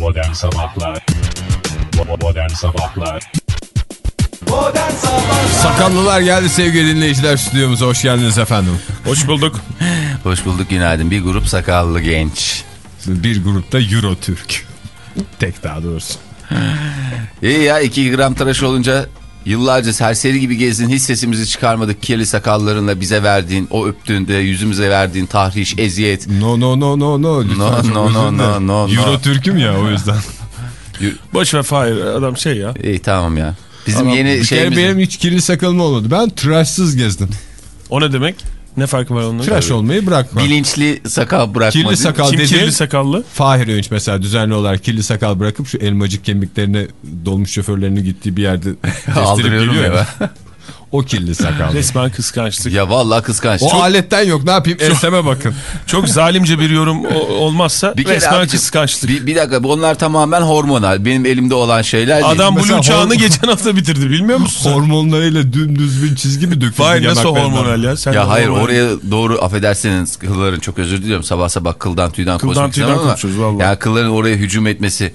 Modern Sabahlar Modern Sabahlar Modern Sabahlar Sakallılar geldi sevgili dinleyiciler stüdyomuza hoş geldiniz efendim. Hoş bulduk. Hoş bulduk günaydın. Bir grup sakallı genç. Bir grupta Euro Türk. Tek daha doğrusu. İyi ya 2 gram tıraş olunca yıllarca serseri gibi gezdin hiç sesimizi çıkarmadık. Kirli sakallarınla bize verdiğin o öptüğünde yüzümüze verdiğin tahriş, eziyet. No no no no no. Lütfen No, no, no, no, no, Euro. Türk'üm ya o yüzden. Boş ver Fahir adam şey ya. İyi tamam ya. Bizim Ama yeni şeyimiz... benim hiç kirli sakalım olmadı. Ben tıraşsız gezdim. O ne demek? Ne farkı var onların? Tıraş olmayı bırakma. Bilinçli sakal bırakma. Kirli sakal Kim dedi. kirli sakallı? Fahir Öğünç mesela düzenli olarak kirli sakal bırakıp şu elmacık kemiklerini dolmuş şoförlerinin gittiği bir yerde kestirip Aldırıyorum geliyor ya. O kirli sakal. Resmen kıskançlık. Ya vallahi kıskanç. O Çok- aletten yok ne yapayım enseme bakın. Çok zalimce bir yorum olmazsa Bir resmen abicim, kıskançlık. Bir, bir dakika bunlar tamamen hormonal. Benim elimde olan şeyler değil. Adam Mesela Blue çağını geçen hafta bitirdi bilmiyor musun? Hormonlarıyla dümdüz bir çizgi mi döküldü Fahir nasıl hormonal ya? Sen Ya hayır hormonal. oraya doğru affedersiniz kılların çok özür diliyorum sabah sabah kıldan tüyden Kıldan tüyden konuşuyoruz vallahi. Ya kılların oraya hücum etmesi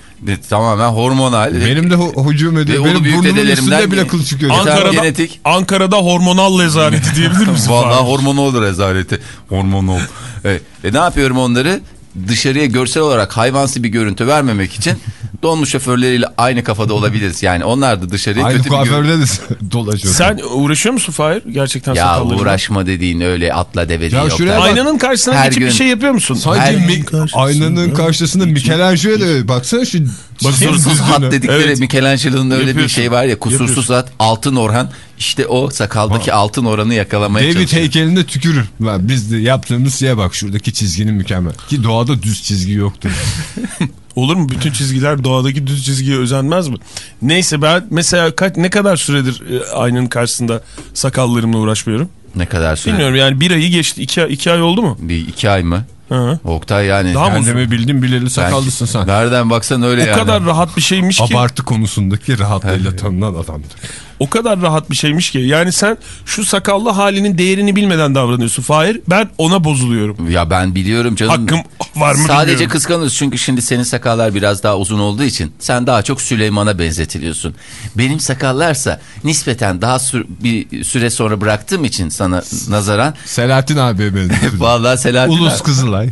tamamen hormonal. Benim de hücum ediyor. Benim burnumun üstünde bile kıl çıkıyor. Ankara- Ankara'da, genetik. Ankara'da hormonal rezaleti diyebilir misin? Vallahi Fahir? hormonal rezaleti. Hormonal. Evet. E ne yapıyorum onları? Dışarıya görsel olarak hayvansı bir görüntü vermemek için dolmuş şoförleriyle aynı kafada olabiliriz. Yani onlar da dışarıya Aynı kötü bir görüntü. dolaşıyor. Sen uğraşıyor musun Fahir? Gerçekten Ya uğraşma dediğin öyle atla deve değil. şuraya bak. Aynanın karşısına Her geçip gün- bir şey yapıyor musun? Sanki Her- mi- aynanın karşısında Michelangelo'ya da baksana şu Kusursuz hat dedikleri Evet. Michelangelo'nun öyle bir Yapıyorsun. şey var ya kusursuz hat altın orhan işte o sakaldaki altın oranı yakalamaya David çalışıyor. heykelinde tükürür. Biz de yaptığımız şeye bak şuradaki çizginin mükemmel. Ki doğada düz çizgi yoktur. Olur mu? Bütün çizgiler doğadaki düz çizgiye özenmez mi? Neyse ben mesela kaç, ne kadar süredir e, aynanın karşısında sakallarımla uğraşmıyorum? Ne kadar süre? Bilmiyorum yani bir ayı geçti. iki, iki ay oldu mu? Bir iki ay mı? Hı. Oktay yani. Daha mı? Kendimi bildim bileli sakallısın sen. Nereden baksan öyle O yani. kadar rahat bir şeymiş ki. Abartı konusundaki rahatlığıyla tanınan adamdır. O kadar rahat bir şeymiş ki. Yani sen şu sakallı halinin değerini bilmeden davranıyorsun Fahir. Ben ona bozuluyorum. Ya ben biliyorum canım. Hakkım var mı Sadece bilmiyorum. kıskanırız çünkü şimdi senin sakallar biraz daha uzun olduğu için sen daha çok Süleyman'a benzetiliyorsun. Benim sakallarsa nispeten daha sür- bir süre sonra bıraktığım için sana nazaran Selahattin abiye benziyor. vallahi Selahattin Ulus abi- Kızılay.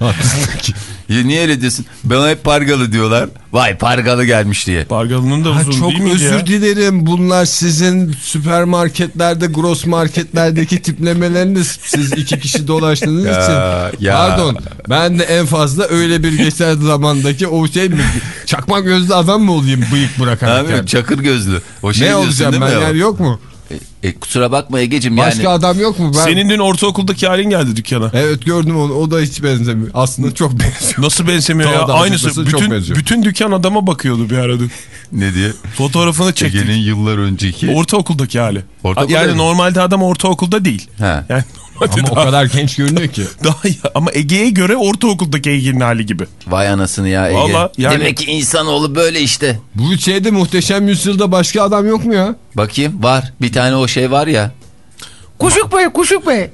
Niye öyle diyorsun? Bana hep pargalı diyorlar. Vay pargalı gelmiş diye. Bargalının da Ha, uzun çok değil miydi özür ya? dilerim. Bunlar sizin süpermarketlerde, gross marketlerdeki tiplemeleriniz. Siz iki kişi dolaştığınız Ya, için. ya. Pardon. Ben de en fazla öyle bir geçen zamandaki o şey mi? Çakma gözlü adam mı olayım bıyık bırakarak? yani? Çakır gözlü. O şey Ne olacağım ben yani yok mu? E, e, kusura bakma Ege'cim Başka yani. adam yok mu? Ben... Senin dün ortaokuldaki halin geldi dükkana. Evet gördüm onu. O da hiç benzemiyor. Aslında çok benziyor. Nasıl benzemiyor ya? Aynısı. Bütün, bütün dükkan adama bakıyordu bir ara dün. Ne diye? Fotoğrafını çektik. Ege'nin yıllar önceki. Ortaokuldaki hali. Ortaokulda yani mı? normalde adam ortaokulda değil. Ha. Yani normalde Ama o daha, kadar genç görünüyor ki. daha. Ama Ege'ye göre ortaokuldaki Ege'nin hali gibi. Vay anasını ya Ege. Vallahi yani- Demek ki insanoğlu böyle işte. Bu şeyde muhteşem yüzyılda başka adam yok mu ya? Bakayım var. Bir tane o şey var ya. Kuşuk Bey, Kuşuk Bey.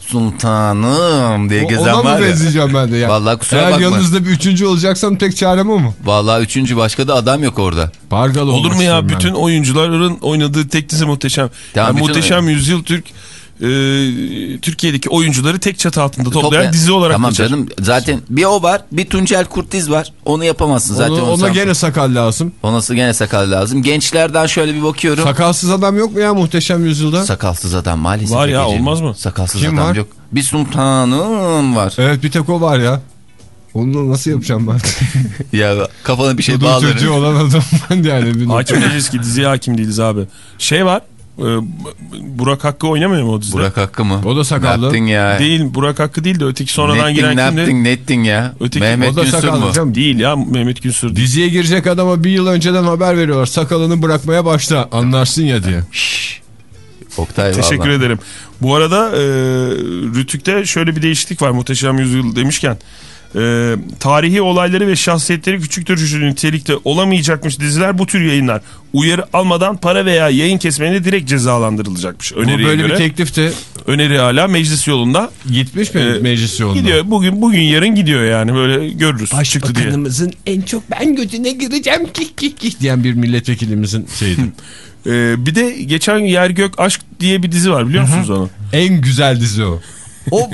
Sultanım diye O- gezen Ona var mı ya. benzeyeceğim ben de ya? Vallahi kusura Eğer bakma. yanınızda bir üçüncü olacaksam tek çarem o mu? Vallahi üçüncü başka da adam yok orada. Pargalı Olur mu ya? ben. Bütün oyuncuların oynadığı tek dizi muhteşem. Tamam, Yani muhteşem Yüzyıl Türk e, Türkiye'deki oyuncuları tek çatı altında toplayan Toplayan- dizi olarak Tamam geçer. canım zaten bir o var bir Tuncel Kurtiz var. Onu yapamazsın zaten. Ona, onu ona sen- gene sakal lazım. Onası gene sakal lazım. Gençlerden şöyle bir bakıyorum. Sakalsız adam yok mu ya muhteşem yüzyılda? Sakalsız adam maalesef. Var ya, Egeciğim. olmaz mı? Sakalsız Kim adam var? yok. Bir sultanım var. evet bir tek o var ya. Onu nasıl yapacağım ben? Ya kafana bir şey bağlarım. çocuğu olan adam ben de yani. Hakim değiliz ki diziye hakim değiliz abi. Şey var. E, Burak Hakkı oynamıyor mu o dizide? Burak Hakkı mı? O da sakallı. Ne yaptın ya? Değil Burak Hakkı değil de öteki sonradan Nettin, giren ne kimdi? yaptın, ne ettin ya? Öteki- Mehmet O da Günsür sakallı mü? canım. Değil ya Mehmet Günsür. Diziye girecek adama bir yıl önceden haber veriyorlar. Sakalını bırakmaya başla anlarsın ya diye. Oktay Teşekkür vallahi. ederim. Bu arada e, Rütük'te şöyle bir değişiklik var Muhteşem Yüzyıl demişken. E, tarihi olayları ve şahsiyetleri küçük düşürücü nitelikte olamayacakmış diziler bu tür yayınlar. Uyarı almadan para veya yayın kesmeyle direkt cezalandırılacakmış. Öneriye böyle göre. bir teklifti. Öneri hala meclis yolunda. Gitmiş mi Ee, meclis yolunda? Gidiyor. Bugün bugün yarın gidiyor yani böyle görürüz çıktı diye. Başbakanımızın en çok ben götüne gireceğim kik kik kik diyen bir milletvekilimizin şeydi. Ee, bir de geçen Yer Gök Aşk diye bir dizi var biliyor musunuz onu? en güzel dizi o. O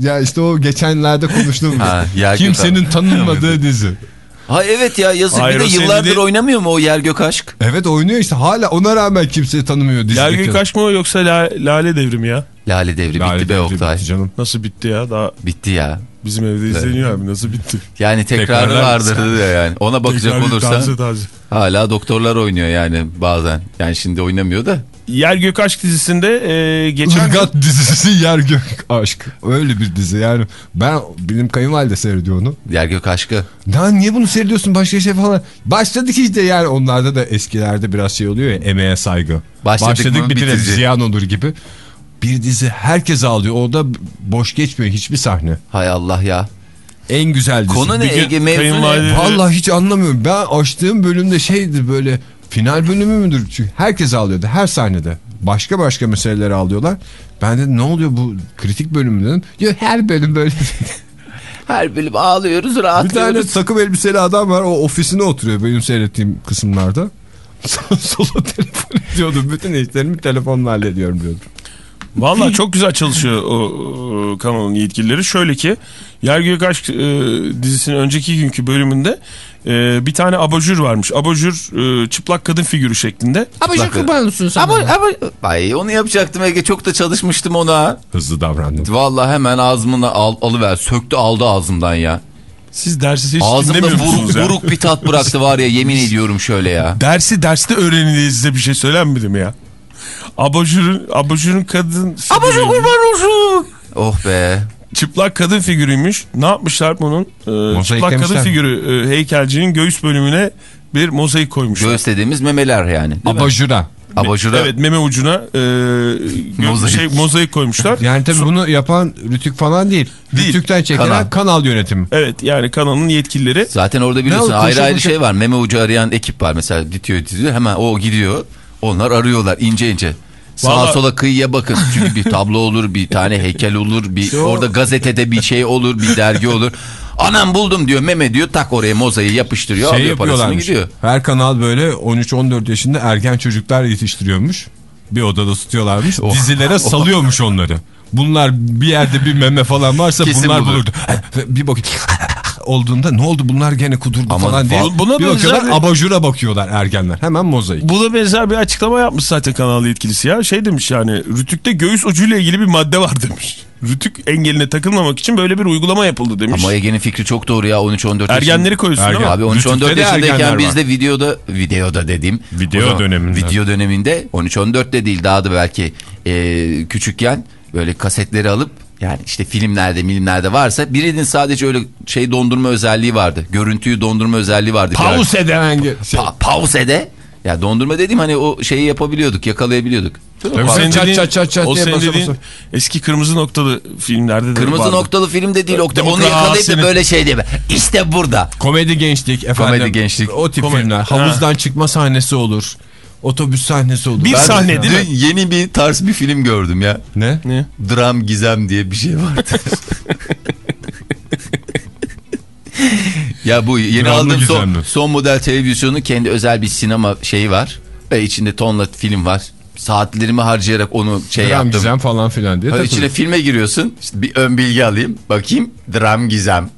ya işte o geçenlerde konuştuğumuz Ha, kimsenin tanınmadığı dizi. Ha evet ya yazık Hayır, bir de yıllardır dediğin- oynamıyor mu o Yer Gök Aşk? Evet oynuyor işte hala ona rağmen kimseyi tanımıyor dizideki. Yer Gök Aşk mı yoksa La- Lale Devrimi ya? Lale devri Lale bitti be Devri Oktay. bitti canım. Nasıl bitti ya? Daha Bitti ya. bizim evde izleniyor abi nasıl bitti? Yani tekrarı Tekrarlar vardır diyor yani. Ona bakacak olursa taze taze. hala doktorlar oynuyor yani bazen. Yani şimdi oynamıyor da. Yer Gök Aşk dizisinde e, geçen Irgat dizisi Yer Gök Aşk. Öyle bir dizi yani. Ben benim kayınvalide seyrediyor onu. Yer Gök Aşkı. Ya niye bunu seyrediyorsun başka şey falan. Başladık işte yani onlarda da eskilerde biraz şey oluyor ya emeğe saygı. Başladık bitiririz bitireceğiz. ziyan olur gibi. Bir dizi herkes ağlıyor. Orada boş geçmiyor hiçbir sahne. Hay Allah ya. En güzel dizi. Konu ne Ege mevzu ne? kayınvalide- Vallahi hiç anlamıyorum. Ben açtığım bölümde şeydi böyle final bölümü müdür? Çünkü herkes ağlıyordu her sahnede. Başka başka meseleleri ağlıyorlar. Ben dedim ne oluyor bu kritik bölüm dedim. Diyor her bölüm böyle. Her bölüm ağlıyoruz bir tane rahatlıyoruz. takım elbiseli adam var o ofisine oturuyor benim seyrettiğim kısımlarda. Solo telefon ediyordum. Bütün işlerimi telefonla hallediyorum diyordum. Valla çok güzel çalışıyor o, o kanalın yetkilileri. Şöyle ki Yer Gök Aşk e, dizisinin önceki günkü bölümünde e, bir tane abajur varmış. Abajur e, çıplak kadın figürü şeklinde. Abajur kurban olsun sana. Ama, ama, ay onu yapacaktım Ege çok da çalışmıştım ona. Hızlı davrandım. Vallahi hemen ağzımına al, alıver söktü aldı ağzımdan ya. Siz dersi hiç Ağzımda buruk, ya? buruk bir tat bıraktı var ya yemin ediyorum şöyle ya. Dersi derste öğrenin size bir şey söylenmedi mi ya? Abajurun, abajurun kadın Abajur kurban olsun. Oh be. çıplak kadın figürüymüş. Ne yapmışlar bunun? Ee, çıplak kadın mi? figürü e, heykelcinin göğüs bölümüne bir mozaik koymuşlar. Göğüs dediğimiz memeler yani. Abajura. Abajura. Evet meme ucuna e, Mozaik. şey, mozaik koymuşlar. Yani tabii bunu yapan Rütük falan değil. Değil. Rütük'ten çekilen Kanal. kanal, yönetimi. Evet yani kanalın yetkilileri Zaten orada biliyorsun Ne ayrı ayrı koşa- şey var. Meme ucu arayan ekip var mesela ditiyor ditiyor hemen o gidiyor. Onlar arıyorlar ince ince. Sağa Vallahi- sola kıyıya bakın. Çünkü bir tablo olur, bir tane heykel olur, bir orada gazetede bir şey olur, bir dergi olur. Anam buldum diyor meme diyor tak oraya mozayı yapıştırıyor Şey alıyor parasını gidiyor. Her kanal böyle 13-14 yaşında ergen çocuklar yetiştiriyormuş. Bir odada tutuyorlarmış. Oh. Dizilere salıyormuş onları. Bunlar bir yerde bir meme falan varsa Kesin bunlar bulur. bulurdu. bir bak olduğunda ne oldu bunlar gene kudurdu Ama falan diye. bu- buna bir benzer bakıyorlar bir- abajura bakıyorlar ergenler. Hemen mozaik. bu da benzer bir açıklama yapmış zaten kanal yetkilisi ya. Şey demiş yani Rütük'te göğüs ucuyla ilgili bir madde var demiş. Rütük engeline takılmamak için böyle bir uygulama yapıldı demiş. Ama Ege'nin fikri çok doğru ya 13-14 yaşında. Ergenleri koyuyorsun Ergen. Abi 13-14 Rütük'te de ergenler yaşındayken biz de videoda videoda dediğim Video zaman döneminde. Video döneminde 13-14 de değil daha da belki e, küçükken böyle kasetleri alıp yani işte filmlerde milimlerde varsa birinin sadece öyle şey dondurma özelliği vardı. Görüntüyü dondurma özelliği vardı. Pause eden şey. Pa pause'de ya dondurma dediğim hani o şeyi yapabiliyorduk yakalayabiliyorduk. Tabii O sen senin çat dediğin, çat çat çat o diye senin dediğin basa. eski kırmızı noktalı filmlerde de Kırmızı vardı. noktalı film de değil Oktay. Onu yakalayıp da böyle şey diye. İşte burada. Komedi gençlik efendim. Komedi gençlik. O tip Komedi. filmler. Ha. Havuzdan çıkma sahnesi olur. Otobüs sahnesi olur. Bir Ben- sahne değil mi? Yeni bir tarz bir film gördüm ya. Ne? Ne? Dram gizem diye bir şey vardı. ya bu yeni Dramlı aldığım son, gizemli. son model televizyonun kendi özel bir sinema şeyi var. Ve içinde tonla film var. Saatlerimi harcayarak onu şey Dram yaptım. gizem falan filan diye. Ha, içine filme giriyorsun. İşte bir ön bilgi alayım. Bakayım. Dram gizem.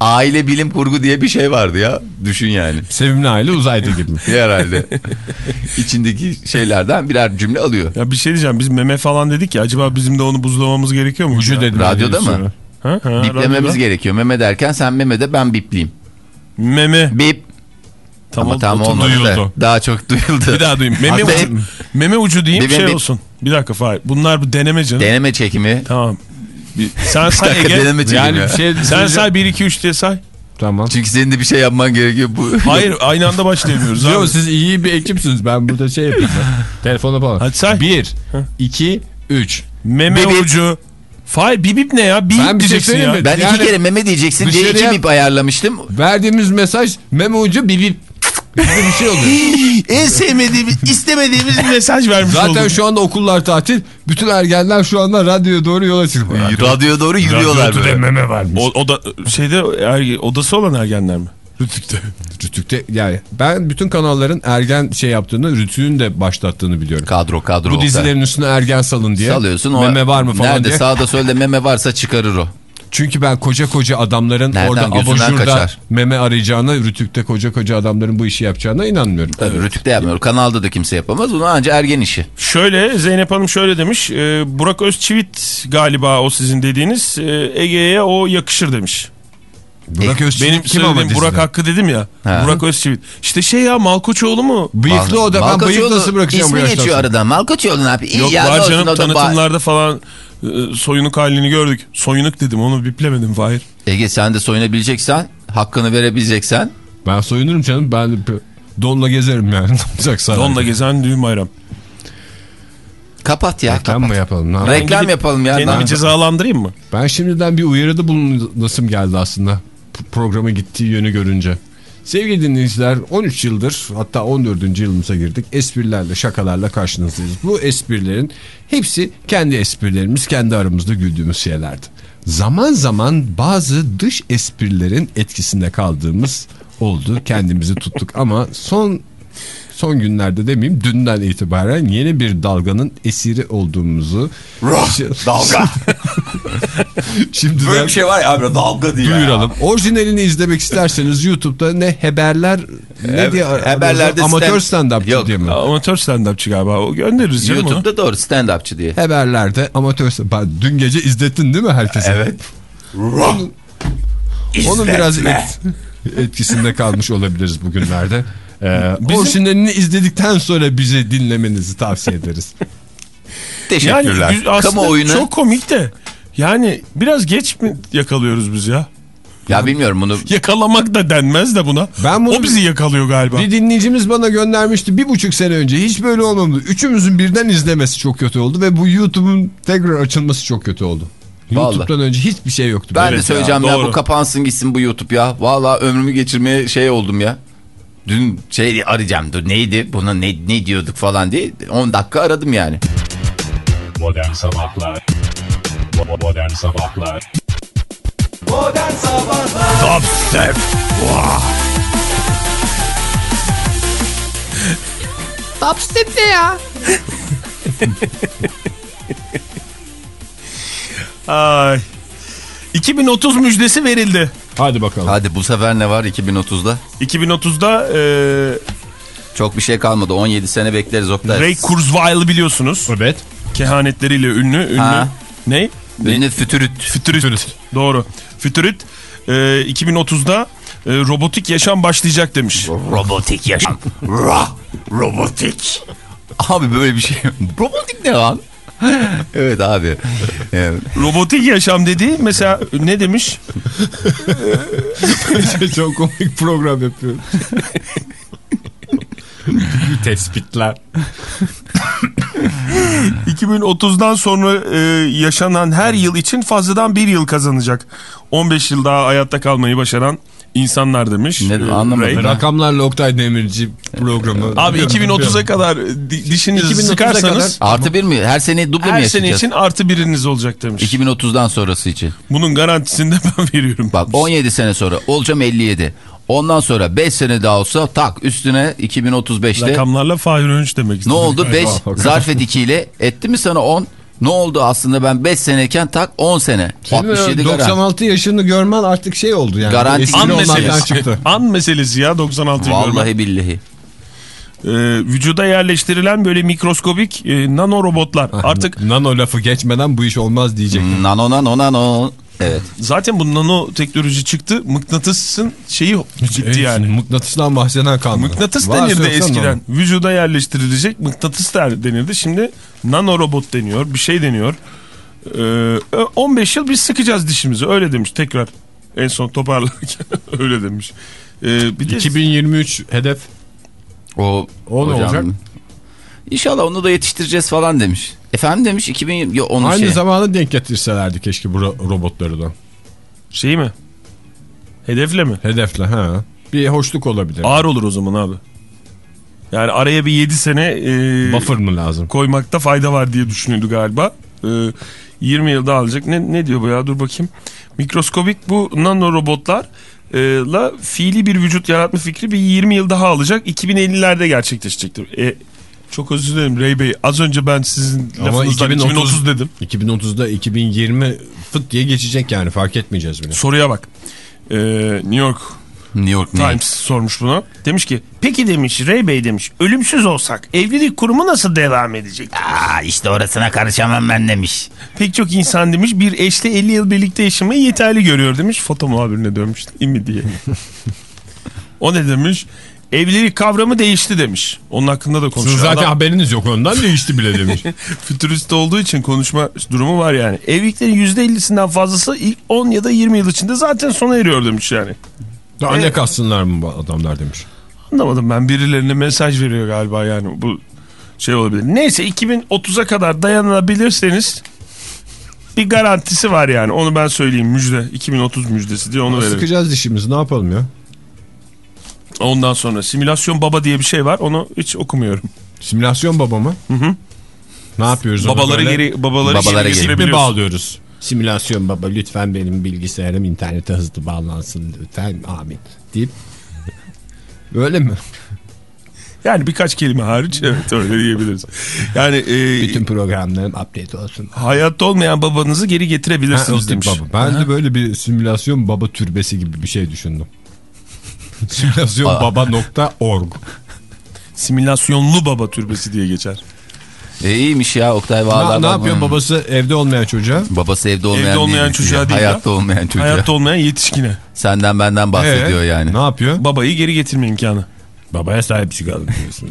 Aile bilim kurgu diye bir şey vardı ya. Düşün yani. Sevimli aile uzaydı gibi. Herhalde. İçindeki şeylerden birer cümle alıyor. Ya bir şey diyeceğim biz meme falan dedik ya acaba bizim de onu buzlamamız gerekiyor mu? Ucu ya? dedim. Radyoda mı? sonra. Ha, ha, Biplememiz radyoda. gerekiyor. Meme derken sen meme de ben bipleyeyim. Meme. Bip. Tamam, Ama tam olmadı da. duyuldu. Daha çok duyuldu. Bir daha duyayım. Meme ucu, meme ucu diyeyim Bip, şey bip. olsun. Bir dakika Fahir. Bunlar bir deneme canım. Deneme çekimi. tamam. Bir, sen Bir say dakika Ege. deneme. Yani ya. şey Sen say 1 2 3 diye say. Tamam. Çünkü senin de bir şey yapman gerekiyor. Bu Hayır aynı anda başlayamıyoruz abi. Yok siz iyi bir ekipsiniz. Ben burada şey yapayım. Telefona falan. Hadi say. 1, 2, 3. Meme Bip, bip. ucu. Fahir bibip ne ya? Bip Ben bir şey diyeceksin söyleyeyim ya. Ben Yani iki kere meme diyeceksin diye iki bip ayarlamıştım. Verdiğimiz mesaj meme ucu bibip bir şey oluyor. en sevmediğimiz, istemediğimiz bir mesaj vermiş Zaten olduk. şu anda okullar tatil. Bütün ergenler şu anda radyoya doğru yola çıkıyor. Radyoya doğru yürüyorlar böyle. meme varmış. O, o da şeyde erge, odası olan ergenler mi? Rütük'te. Rütük'te yani ben bütün kanalların ergen şey yaptığını Rütük'ün de başlattığını biliyorum. Kadro kadro. Bu dizilerin üstüne ergen salın diye. Salıyorsun. O Meme var mı falan Nerede diye. sağda solda meme varsa çıkarır o. Çünkü ben koca koca adamların Nereden? orada abajurda kaçar. meme arayacağına Rütük'te koca koca adamların bu işi yapacağına inanmıyorum. Tabii Rütük'te yapmıyor. Kanalda da kimse yapamaz. Bunu anca ergen işi. Şöyle Zeynep Hanım şöyle demiş. e, Burak Özçivit galiba o sizin dediğiniz. e, Ege'ye o yakışır demiş. Burak Özçivit Benim kim ama dizide? Burak Hakkı dedim ya. Ha. Burak Özçivit. İşte şey ya Malkoçoğlu mu? Bıyıklı o da ben Malkoçoğlu bıyık nasıl bırakacağım bu İsmi yaştan geçiyor sonra? aradan. Malkoçoğlu ne yapıyor? İyi Yok var canım o da ba- tanıtımlarda falan e, soyunuk halini gördük. Soyunuk dedim onu biplemedim Fahir. Ege sen de soyunabileceksen, hakkını verebileceksen. Ben soyunurum canım ben donla gezerim yani. Ne olacak sana? Donla gezen düğün bayram. Kapat ya. Reklam mı yapalım? Ne? Reklam gidip yapalım ya. Kendimi cezalandırayım mı? Ben şimdiden bir uyarıda bulunasım geldi aslında. P- Programa gittiği yönü görünce. Sevgili dinleyiciler 13 yıldır hatta 14. yılımıza girdik. Esprilerle şakalarla karşınızdayız. Bu esprilerin hepsi kendi esprilerimiz kendi aramızda güldüğümüz şeylerdi. Zaman zaman bazı dış esprilerin etkisinde kaldığımız oldu. Kendimizi tuttuk ama son son günlerde demeyeyim dünden itibaren yeni bir dalganın esiri olduğumuzu Dalga. şimdiden Böyle bir şey var ya abi dalga diye. duyuralım. Orijinalini izlemek isterseniz YouTube'da ne haberler ne He- diye haberlerde amatör stand- stand-up Yok. diye mi? Amatör stand-upçı galiba. O göndeririz. YouTube'da doğru stand-upçı diye. Haberlerde amatör Dün gece izlettin değil mi herkese? Evet. Onun, onun biraz et- etkisinde kalmış olabiliriz bugünlerde. Ee, Orijinalini izledikten sonra bizi dinlemenizi tavsiye ederiz. Teşekkürler. Yani aslında Kamuoyuna. çok komik de. Yani biraz geç mi yakalıyoruz biz ya? Ya bilmiyorum bunu. Yakalamak da denmez de buna. Ben bunu- O bizi yakalıyor galiba. Bir dinleyicimiz bana göndermişti bir buçuk sene önce. Hiç böyle olmadı. Üçümüzün birden izlemesi çok kötü oldu ve bu YouTube'un tekrar açılması çok kötü oldu. Vallahi. YouTube'dan önce hiçbir şey yoktu. Ben Evet de söyleyeceğim ya, ya, doğru. bu kapansın gitsin bu YouTube ya. Valla ömrümü geçirmeye şey oldum ya. Dün şey arayacağım dur neydi buna ne, ne diyorduk falan diye 10 dakika aradım yani. Modern Sabahlar Modern Sabahlar Modern Sabahlar Ay. 2030 müjdesi verildi. Hadi bakalım. Hadi bu sefer ne var 2030'da? 2030'da e, Çok bir şey kalmadı 17 sene bekleriz Oktay. Ray Kurzweil'i biliyorsunuz. Evet. Kehanetleriyle ünlü. ünlü Ha. Ne? Ünlü fütürüt. Fütürist. Doğru. Fütürist e, 2030'da e, robotik yaşam başlayacak demiş. Robotik yaşam. Ra, robotik. Abi böyle bir şey. Robotik ne lan? evet abi. Evet. Robotik yaşam dediği mesela ne demiş? Çok komik program yapıyorum. Tespitler. 2030'dan sonra e, yaşanan her yıl için fazladan bir yıl kazanacak. 15 yıl daha hayatta kalmayı başaran insanlar demiş. Ne- e, anlamadım Ray. Rakamlarla Oktay Demirci programı. Abi 2030'a kadar di- dişinizi 2030'a sıkarsanız Artı bir mi? Her sene duble mi her sene için artı biriniz olacak demiş. 2030'dan sonrası için. Bunun garantisini de ben veriyorum. Bak 17 sene sonra olacağım 57. Ondan sonra 5 sene daha olsa tak üstüne 2035'te. Rakamlarla Fahir Önç demek Ne istedim. oldu? 5 Eyvah. zarf et 2 ile etti mi sana 10? Ne oldu aslında ben 5 seneyken tak 10 sene. Senin 67 garanti. 96 yaşını görmen artık şey oldu yani. Garanti- An meselesi. çıktı. An meselesi ya 96 Vallahi billahi. Ee, vücuda yerleştirilen böyle mikroskobik e, nano robotlar. Artık Nano lafı geçmeden bu iş olmaz diyecek. Nano nano nano. Evet. zaten bu nano teknoloji çıktı. Mıknatısın şeyi gitti yani. Mıknatısdan bahseden kalmadı. Mıknatıs Varsa denirdi eskiden. Vücuda yerleştirilecek mıknatıs der denirdi. Şimdi nano robot deniyor. Bir şey deniyor. Ee, 15 yıl biz sıkacağız dişimizi. Öyle demiş tekrar. En son toparlarken öyle demiş. Ee, bir de 2023 hedef O, O ne olacak? İnşallah onu da yetiştireceğiz falan demiş. Efendim demiş 2000 yo, onun Aynı şey. zamanda denk getirselerdi keşke bu ro- robotları da. Şey mi? Hedefle mi? Hedefle ha. Bir hoşluk olabilir. Ağır olur o zaman abi. Yani araya bir 7 sene e, Buffer mı lazım? koymakta fayda var diye düşünüyordu galiba. E, 20 yılda alacak. Ne, ne diyor bu ya dur bakayım. Mikroskobik bu nano robotlarla fiili bir vücut yaratma fikri bir 20 yıl daha alacak. 2050'lerde gerçekleşecektir. E, çok özür dilerim Rey Bey. Az önce ben sizin Ama lafınızdan 2030, dedim. 2030'da 2020 fıt diye geçecek yani fark etmeyeceğiz bile. Soruya bak. E, New York New York ne? Times sormuş bunu. Demiş ki peki demiş Ray Bey demiş ölümsüz olsak evlilik kurumu nasıl devam edecek? Aa, işte orasına karışamam ben demiş. Pek çok insan demiş bir eşle 50 yıl birlikte yaşamayı yeterli görüyor demiş. Foto muhabirine dönmüş değil mi diye. o ne demiş? Evlilik kavramı değişti demiş. Onun hakkında da Sizin konuşuyor. zaten Adam haberiniz yok ondan değişti bile demiş. fütürist olduğu için konuşma durumu var yani. Evliliklerin %50'sinden fazlası ilk 10 ya da 20 yıl içinde zaten sona eriyor demiş yani. Daha ne Evet. kassınlar mı adamlar demiş. Anlamadım ben birilerine mesaj veriyor galiba yani bu şey olabilir. Neyse 2030'a kadar dayanabilirseniz bir garantisi var yani onu ben söyleyeyim müjde 2030 müjdesi diye onu verelim. Sıkacağız dişimizi ne yapalım ya? Ondan sonra simülasyon baba diye bir şey var onu hiç okumuyorum. Simülasyon baba mı? Hı hı. Ne yapıyoruz ona Babaları böyle? geri babaları, Babalara geri mi bağlıyoruz? Simülasyon baba lütfen benim bilgisayarım internete hızlı bağlansın lütfen amin deyip Öyle mi? Yani birkaç kelime hariç evet öyle diyebiliriz. Yani e, Bütün programlarım update olsun. hayatta olmayan babanızı geri Ha, getirebilirsiniz tip demiş. baba. Ben de böyle bir simülasyon baba türbesi gibi bir şey düşündüm. Simülasyonbaba.org Simülasyonlu baba türbesi diye geçer. E, iyiymiş ya Oktay Ne, Bağlar. ne yapıyor babası evde olmayan çocuğa? Babası evde olmayan, Evde olmayan değil. çocuğa değil Hayatta olmayan çocuğa. Hayatta olmayan yetişkine. Senden benden bahsediyor Ee, yani. Ne yapıyor? Babayı geri getirme imkanı. Babaya sahip çıkalım diyorsun.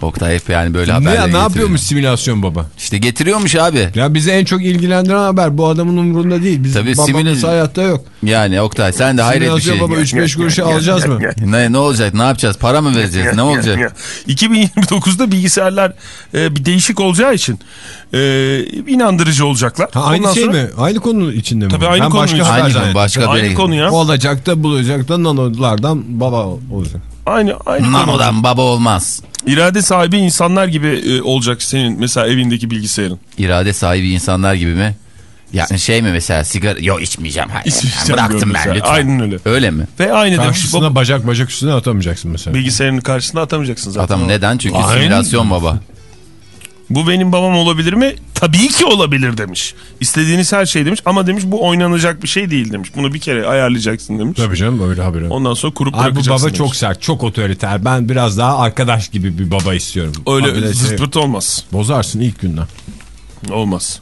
Oktay hep yani böyle ne, haberleri ne getiriyor. yapıyormuş simülasyon baba? İşte getiriyormuş abi. Ya bizi en çok ilgilendiren haber bu adamın umurunda değil. Biz Tabii babamız hayatta yok. Yani Oktay sen de hayret bir Simülasyon şey. baba 3-5 kuruşu alacağız mı? Ne, ne olacak ne yapacağız para mı vereceğiz ne olacak? 2029'da bilgisayarlar e, bir değişik olacağı için e, inandırıcı olacaklar. Ha, aynı Ondan şey sonra- mi? Aynı konu içinde mi? Tabii aynı ben konu başka haber Aynı konu başka Aynı bir konu ya. Olacak da bulacak da nanolardan baba olacak. Aynı aynı konu. Nanodan baba olmaz. İrade sahibi insanlar gibi e, olacak senin mesela evindeki bilgisayarın. İrade sahibi insanlar gibi mi? Yani şey mi mesela sigara yok içmeyeceğim hayır. İçmeyeceğim Yani bıraktım ben mesela. lütfen. Aynen öyle. Öyle mi? Ve aynı demiş Karşısına baba, bacak bacak üstüne atamayacaksın mesela. bilgisayarın karşısına atamayacaksın zaten. Adam neden? Çünkü Aynen. simülasyon baba. Bu benim babam olabilir mi? Tabii ki olabilir demiş. İstediğiniz her şey demiş ama demiş bu oynanacak bir şey değil demiş. Bunu bir kere ayarlayacaksın demiş. Tabii canım öyle haberi. Ondan sonra kurup Abi bu baba demiş. çok sert, çok otoriter. Ben biraz daha arkadaş gibi bir baba istiyorum. Öyle Abi de zırt pırt olmaz. bozarsın ilk günden. Olmaz.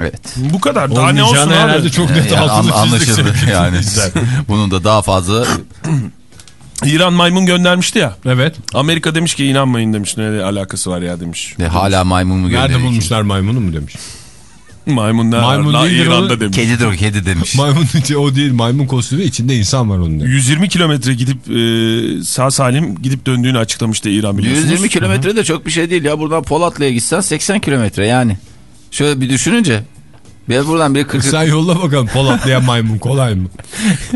Evet. Bu kadar. Daha ne olsun abi? herhalde çok net Yani altını an- anlaşıldı yani. Bunun da daha fazla İran maymun göndermişti ya. Evet. Amerika demiş ki inanmayın demiş. Ne alakası var ya demiş. e, hala maymun mu Nerede gönderiyor? bulmuşlar maymunu mu demiş. Maymun ne Maymun? La İran'da oğlum. demiş. Kedidir o kedi demiş. Maymun o değil maymun kostümü içinde insan var onun. diyor. 120 kilometre gidip e, sağ salim gidip döndüğünü açıklamıştı İran biliyorsunuz. 120 kilometre de çok bir şey değil ya. Buradan Polatlı'ya gitsen 80 kilometre yani. Şöyle bir düşününce. Bir buradan bir 40 Sen yolla bakalım Polatlı'ya maymun kolay mı?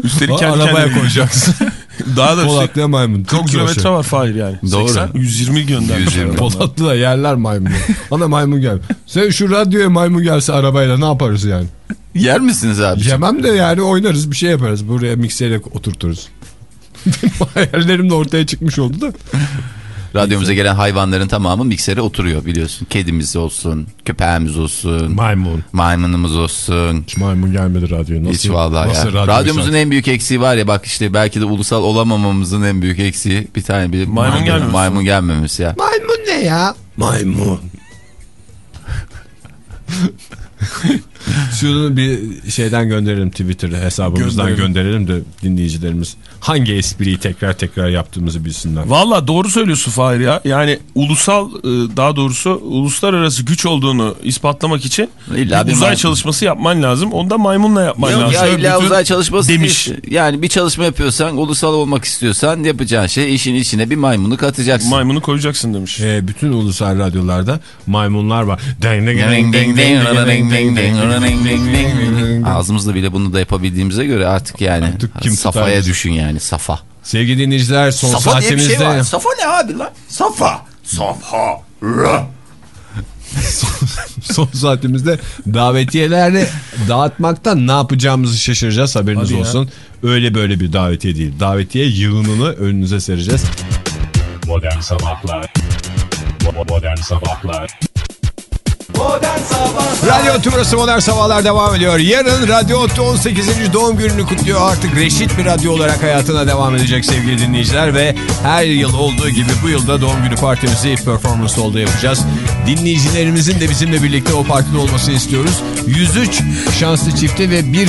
Üstelik kendi arabaya kendine- koyacaksın. Daha da Polatlı'ya maymun. 40 Çok zor kilometre var Fahir yani. Doğru. 80, 120 göndermiş. 120. Polatlı'da yerler maymunu. Bana maymun gel. Sen şu radyoya maymun gelse arabayla ne yaparız yani? yer misiniz abi? Yemem de yani oynarız bir şey yaparız. Buraya mikseri oturturuz. Hayallerim de ortaya çıkmış oldu da. Radyomuza gelen hayvanların tamamı miksere oturuyor biliyorsun. Kedimiz olsun, köpeğimiz olsun, Maymun. maymunumuz olsun. Hiç maymun gelmedi radyoya. Nasıl, Hiç vallahi nasıl ya. radyo Radyomuzun şarkı? en büyük eksiği var ya bak işte belki de ulusal olamamamızın en büyük eksiği bir tane bir Maymun gelmemesi. Maymun gelmemesi ya. Maymun ne ya? Maymun. Şunu bir şeyden gönderelim Twitter hesabımızdan Gönderelim. gönderelim de dinleyicilerimiz hangi espriyi tekrar tekrar yaptığımızı bilsinler. Valla doğru söylüyorsun Fahir ya. Yani ulusal e, daha doğrusu uluslararası güç olduğunu ispatlamak için İlla bir uzay may- çalışması yapman lazım. Onu da maymunla yapman Yok lazım. ya illa Bütün- uzay çalışması demiş. değil. Yani bir çalışma yapıyorsan ulusal olmak istiyorsan yapacağın şey işin içine bir maymunu katacaksın. Maymunu koyacaksın demiş. Ee, bütün ulusal radyolarda maymunlar var. Ağzımızla bile bunu da yapabildiğimize göre artık yani Artık kim safaya tutar düşün yani safa. Sevgili dinleyiciler son Safa diye bir saatimizde şey var. Safa ne abi lan? Safa. Safa. Ra. son saatimizde davetiyeleri dağıtmaktan ne yapacağımızı şaşıracağız haberiniz Hadi ya. olsun. Öyle böyle bir davetiye değil. Davetiye yığınını önünüze sereceğiz. Modern Sabahlar Modern Sabahlar Radyo Tümrüt'ü Modern Sabahlar devam ediyor. Yarın Radyo Otto 18. doğum gününü kutluyor. Artık reşit bir radyo olarak hayatına devam edecek sevgili dinleyiciler. Ve her yıl olduğu gibi bu yılda doğum günü partimizi performans oldu yapacağız. Dinleyicilerimizin de bizimle birlikte o partide olmasını istiyoruz. 103 şanslı çifte ve bir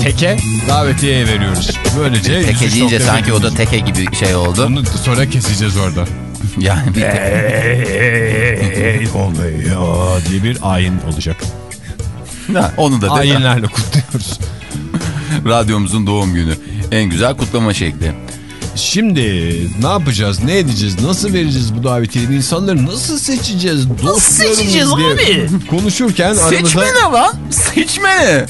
teke davetiye veriyoruz. Böylece Teke 103 deyince sanki o da teke gibi şey oldu. Bunu sonra keseceğiz orada. Yani bir Olmuyor diye bir ayin olacak. Ha, onu da de- Ayinlerle kutluyoruz. radyomuzun doğum günü. En güzel kutlama şekli. Şimdi ne yapacağız, ne edeceğiz, nasıl vereceğiz bu davetiyeyi, insanları nasıl seçeceğiz, dostlarımız seçeceğiz abi? konuşurken aramızda Seçme ne lan? Seçme ne?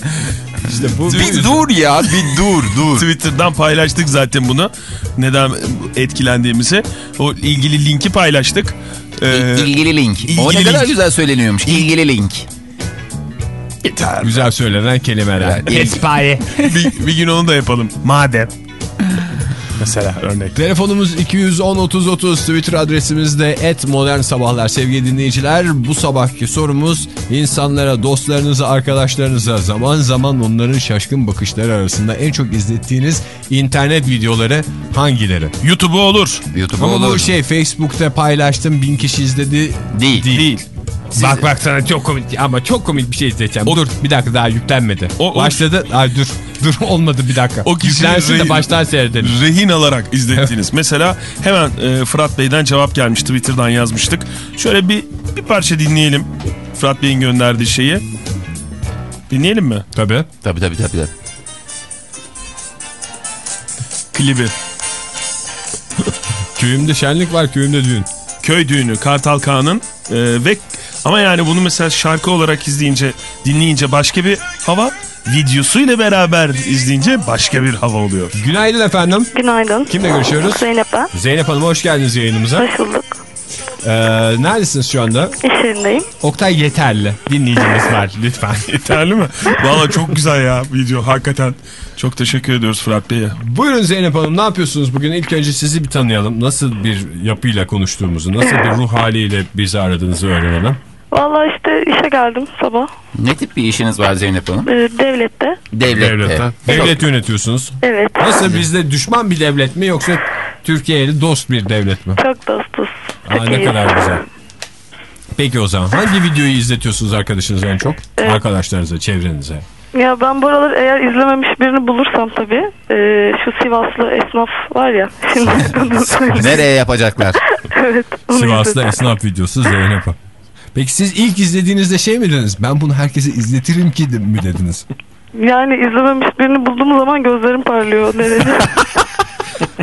İşte bu Bir dur ya bir dur dur. Twitter'dan paylaştık zaten bunu. Neden etkilendiğimizi. O ilgili linki paylaştık. Ee, İlgili link. o ne ilgili kadar link. güzel söyleniyormuş. İlgili link. güzel söylenen kelimeler. Etpaye. bir, bir gün onu da yapalım. Madem. Mesela örnek. Telefonumuz 210 30 30 Twitter adresimiz de et modern sabahlar sevgili dinleyiciler. Bu sabahki sorumuz insanlara, dostlarınıza, arkadaşlarınıza zaman zaman onların şaşkın bakışları arasında en çok izlettiğiniz internet videoları hangileri? YouTube'u olur. YouTube Ama olur. bu şey Facebook'ta paylaştım bin kişi izledi Değil. Değil. Bak bak sana çok komik ama çok komik bir şey izleteceğim. dur bir dakika daha yüklenmedi. O- o- Başladı. Ay dur. Dur olmadı bir dakika. O kişinin de baştan seyredelim. Rehin alarak izlettiniz. Mesela hemen e, Fırat Bey'den cevap gelmiş. Twitter'dan yazmıştık. Şöyle bir bir parça dinleyelim. Fırat Bey'in gönderdiği şeyi. Dinleyelim mi? Tabii. Tabii tabii tabii. tabii. Klibi. Köyümde şenlik var köyümde düğün. Köy düğünü Kartal Kağan'ın e, ve ama yani bunu mesela şarkı olarak izleyince dinleyince başka bir hava videosuyla beraber izleyince başka bir hava oluyor. Günaydın efendim. Günaydın. Kimle görüşüyoruz? Zeynep ben. Zeynep Hanım hoş geldiniz yayınımıza. Hoş bulduk. Ee, neredesiniz şu anda? İş yerindeyim. Oktay yeterli. Dinleyicimiz var lütfen. Yeterli mi? Valla çok güzel ya video hakikaten. Çok teşekkür ediyoruz Fırat Bey'e. Buyurun Zeynep Hanım ne yapıyorsunuz bugün? İlk önce sizi bir tanıyalım. Nasıl bir yapıyla konuştuğumuzu, nasıl bir ruh haliyle bizi aradığınızı öğrenelim. Valla işte işe geldim sabah. Ne tip bir işiniz var Zeynep Hanım? Ee, devlette. Devlette. Devletten. Devlet yönetiyorsunuz. Evet. Nasıl bizde düşman bir devlet mi yoksa Türkiye'li dost bir devlet mi? Çok dostuz. Aa, ne kadar güzel. Peki o zaman hangi videoyu izletiyorsunuz arkadaşınıza en çok? Evet. Arkadaşlarınıza, çevrenize. Ya ben bu aralar eğer izlememiş birini bulursam tabii e, şu Sivaslı esnaf var ya. Şimdi. Nereye yapacaklar? evet. onu Sivas'ta izledim. esnaf videosu Zeynep Hanım. Peki siz ilk izlediğinizde şey mi dediniz? Ben bunu herkese izletirim ki mi dediniz? Yani izlememiş birini bulduğum zaman gözlerim parlıyor.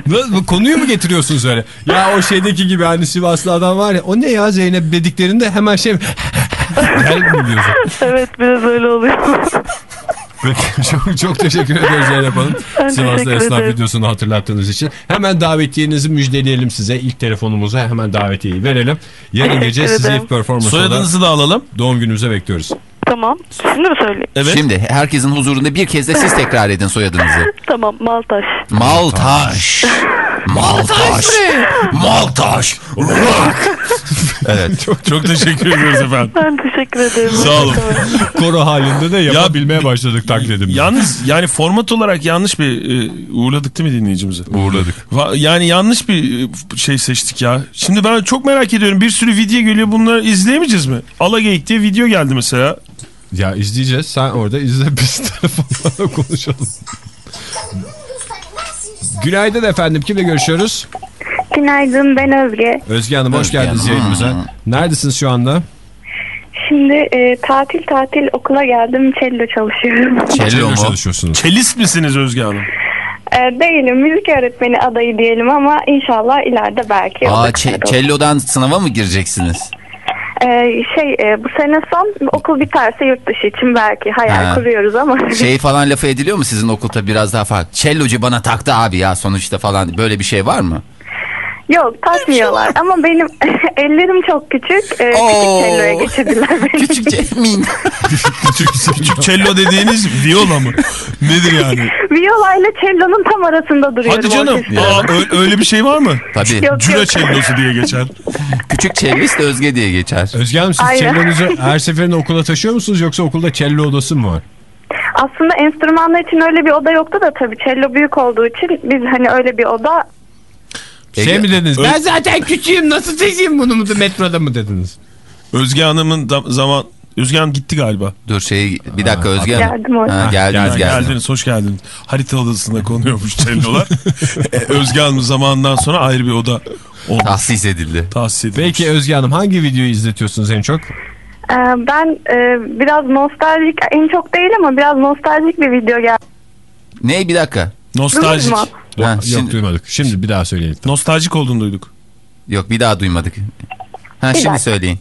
Bu konuyu mu getiriyorsunuz öyle? Ya o şeydeki gibi hani Sivaslı adam var ya o ne ya Zeynep dediklerinde hemen şey Gel mi diyorsun? evet biraz öyle oluyor. Peki, çok, çok teşekkür ederiz Zeynep Hanım. Sivas'ta esnaf videosunu hatırlattığınız için. Hemen davetiyenizi müjdeleyelim size. İlk telefonumuza hemen davetiyeyi verelim. Yarın gece sizi ilk performans olarak Soyadınızı da alalım. doğum gününüze bekliyoruz. tamam. Şimdi mi söyleyeyim? Evet. Şimdi herkesin huzurunda bir kez de siz tekrar edin soyadınızı. Tamam Maltaş. Maltaş. Maltaş. Maltaş. Rock. Evet. Çok teşekkür ediyoruz efendim. Ben teşekkür ederim. Sağ olun. Koro halinde de yapabilmeye başladık taklidimizi. Yalnız yani format olarak yanlış bir e, uğurladık değil mi dinleyicimizi? Uğurladık. Va- Yani yanlış bir e, şey seçtik ya. Şimdi ben çok merak ediyorum. Bir sürü video geliyor. Bunları izleyemeyeceğiz mi? Alageyik diye video geldi mesela. Ya izleyeceğiz. Sen orada izle biz telefonlarla konuşalım. Günaydın efendim. Kimle görüşüyoruz? Günaydın ben Özge. Özge Hanım hoş Özge geldiniz Hanım. yayınımıza. Neredesiniz şu anda? Şimdi e, tatil tatil okula geldim. Cello çalışıyorum. Cello mu? çalışıyorsunuz. Çelist misiniz Özge Hanım? E, değilim müzik öğretmeni adayı diyelim ama inşallah ileride belki. Aa, da çe- kısmet olur. cello'dan sınava mı gireceksiniz? E, şey e, bu sene son okul biterse yurt dışı için belki hayal Ha. kuruyoruz ama. Şey falan lafı ediliyor mu sizin okulda biraz daha farklı? Cello'cu bana taktı abi ya sonuçta falan böyle bir şey var mı? Yok takmıyorlar ama benim ellerim çok küçük. E, Oo. küçük cello'ya geçirdiler beni. Küçük Cemil. Küçük, küçük cello dediğiniz viola mı? Nedir yani? Viola ile cello'nun tam arasında duruyorum. Hadi canım. orkestrada. Aa, ö- öyle bir şey var mı? Tabii. Yok, Cüre yok. cellosu diye geçer. Küçük cellist Özge diye geçer. Özge Hanım siz Aynen. cellonuzu her seferinde okula taşıyor musunuz yoksa okulda cello odası mı var? Aslında enstrümanlar için öyle bir oda yoktu da tabii cello büyük olduğu için biz hani öyle bir oda Şey Ege- mi dediniz? Ö- Ben zaten küçüğüm nasıl taşıyayım bunu mu metroda mı dediniz? Özge Hanım'ın zaman... Özge Hanım gitti galiba. Dur şey bir dakika Özge Hanım. Geldim oraya. Ha, geldiniz Ha, geldiniz. geldiniz, hoş geldiniz. Harita odasında konuyormuş cellolar. E, Özge Hanım zamanından sonra ayrı bir oda oldu. Tahsis edildi. Tahsis edilmiş. Peki Özge Hanım hangi videoyu izletiyorsunuz en çok? Ee, ben e, biraz nostaljik en çok değil ama biraz nostaljik bir video geldi. Ne bir dakika. Nostaljik. Duydunuz mu? Ha, Yok şimdi- duymadık. Şimdi bir daha söyleyin. Nostaljik olduğunu duyduk. Yok bir daha duymadık. Ha şimdi dakika. söyleyin.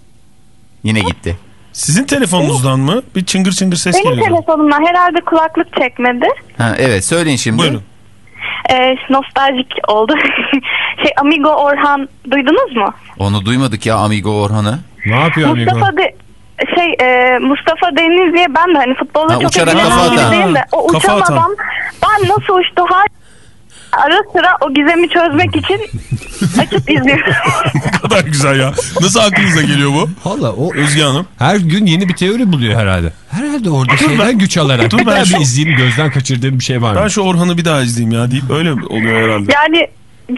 Yine gitti. Sizin telefonunuzdan mı? Bir çıngır çıngır ses Benim geliyor. telefonumdan herhalde kulaklık çekmedi. Ha evet söyleyin şimdi. Buyurun. Ee, nostaljik oldu. şey Amigo Orhan duydunuz mu? Onu duymadık ya Amigo Orhan'ı. Ne yapıyor amigo? Mustafa de şey e, Mustafa Deniz diye ben de hani futbolda Ha, çok uçarak kafa atan. o Kafa uçan atan. adam ben nasıl uçtu har ara sıra o gizemi çözmek için açıp izliyorum. Ne kadar güzel ya. Nasıl aklınıza geliyor bu? Valla o Özge Hanım. her gün yeni bir teori buluyor herhalde. Herhalde orada şeyden güç alarak. dur bir ben daha şu- bir izleyeyim gözden kaçırdığım bir şey var mı? Ben şu Orhan'ı bir daha izleyeyim ya deyip öyle oluyor herhalde. Yani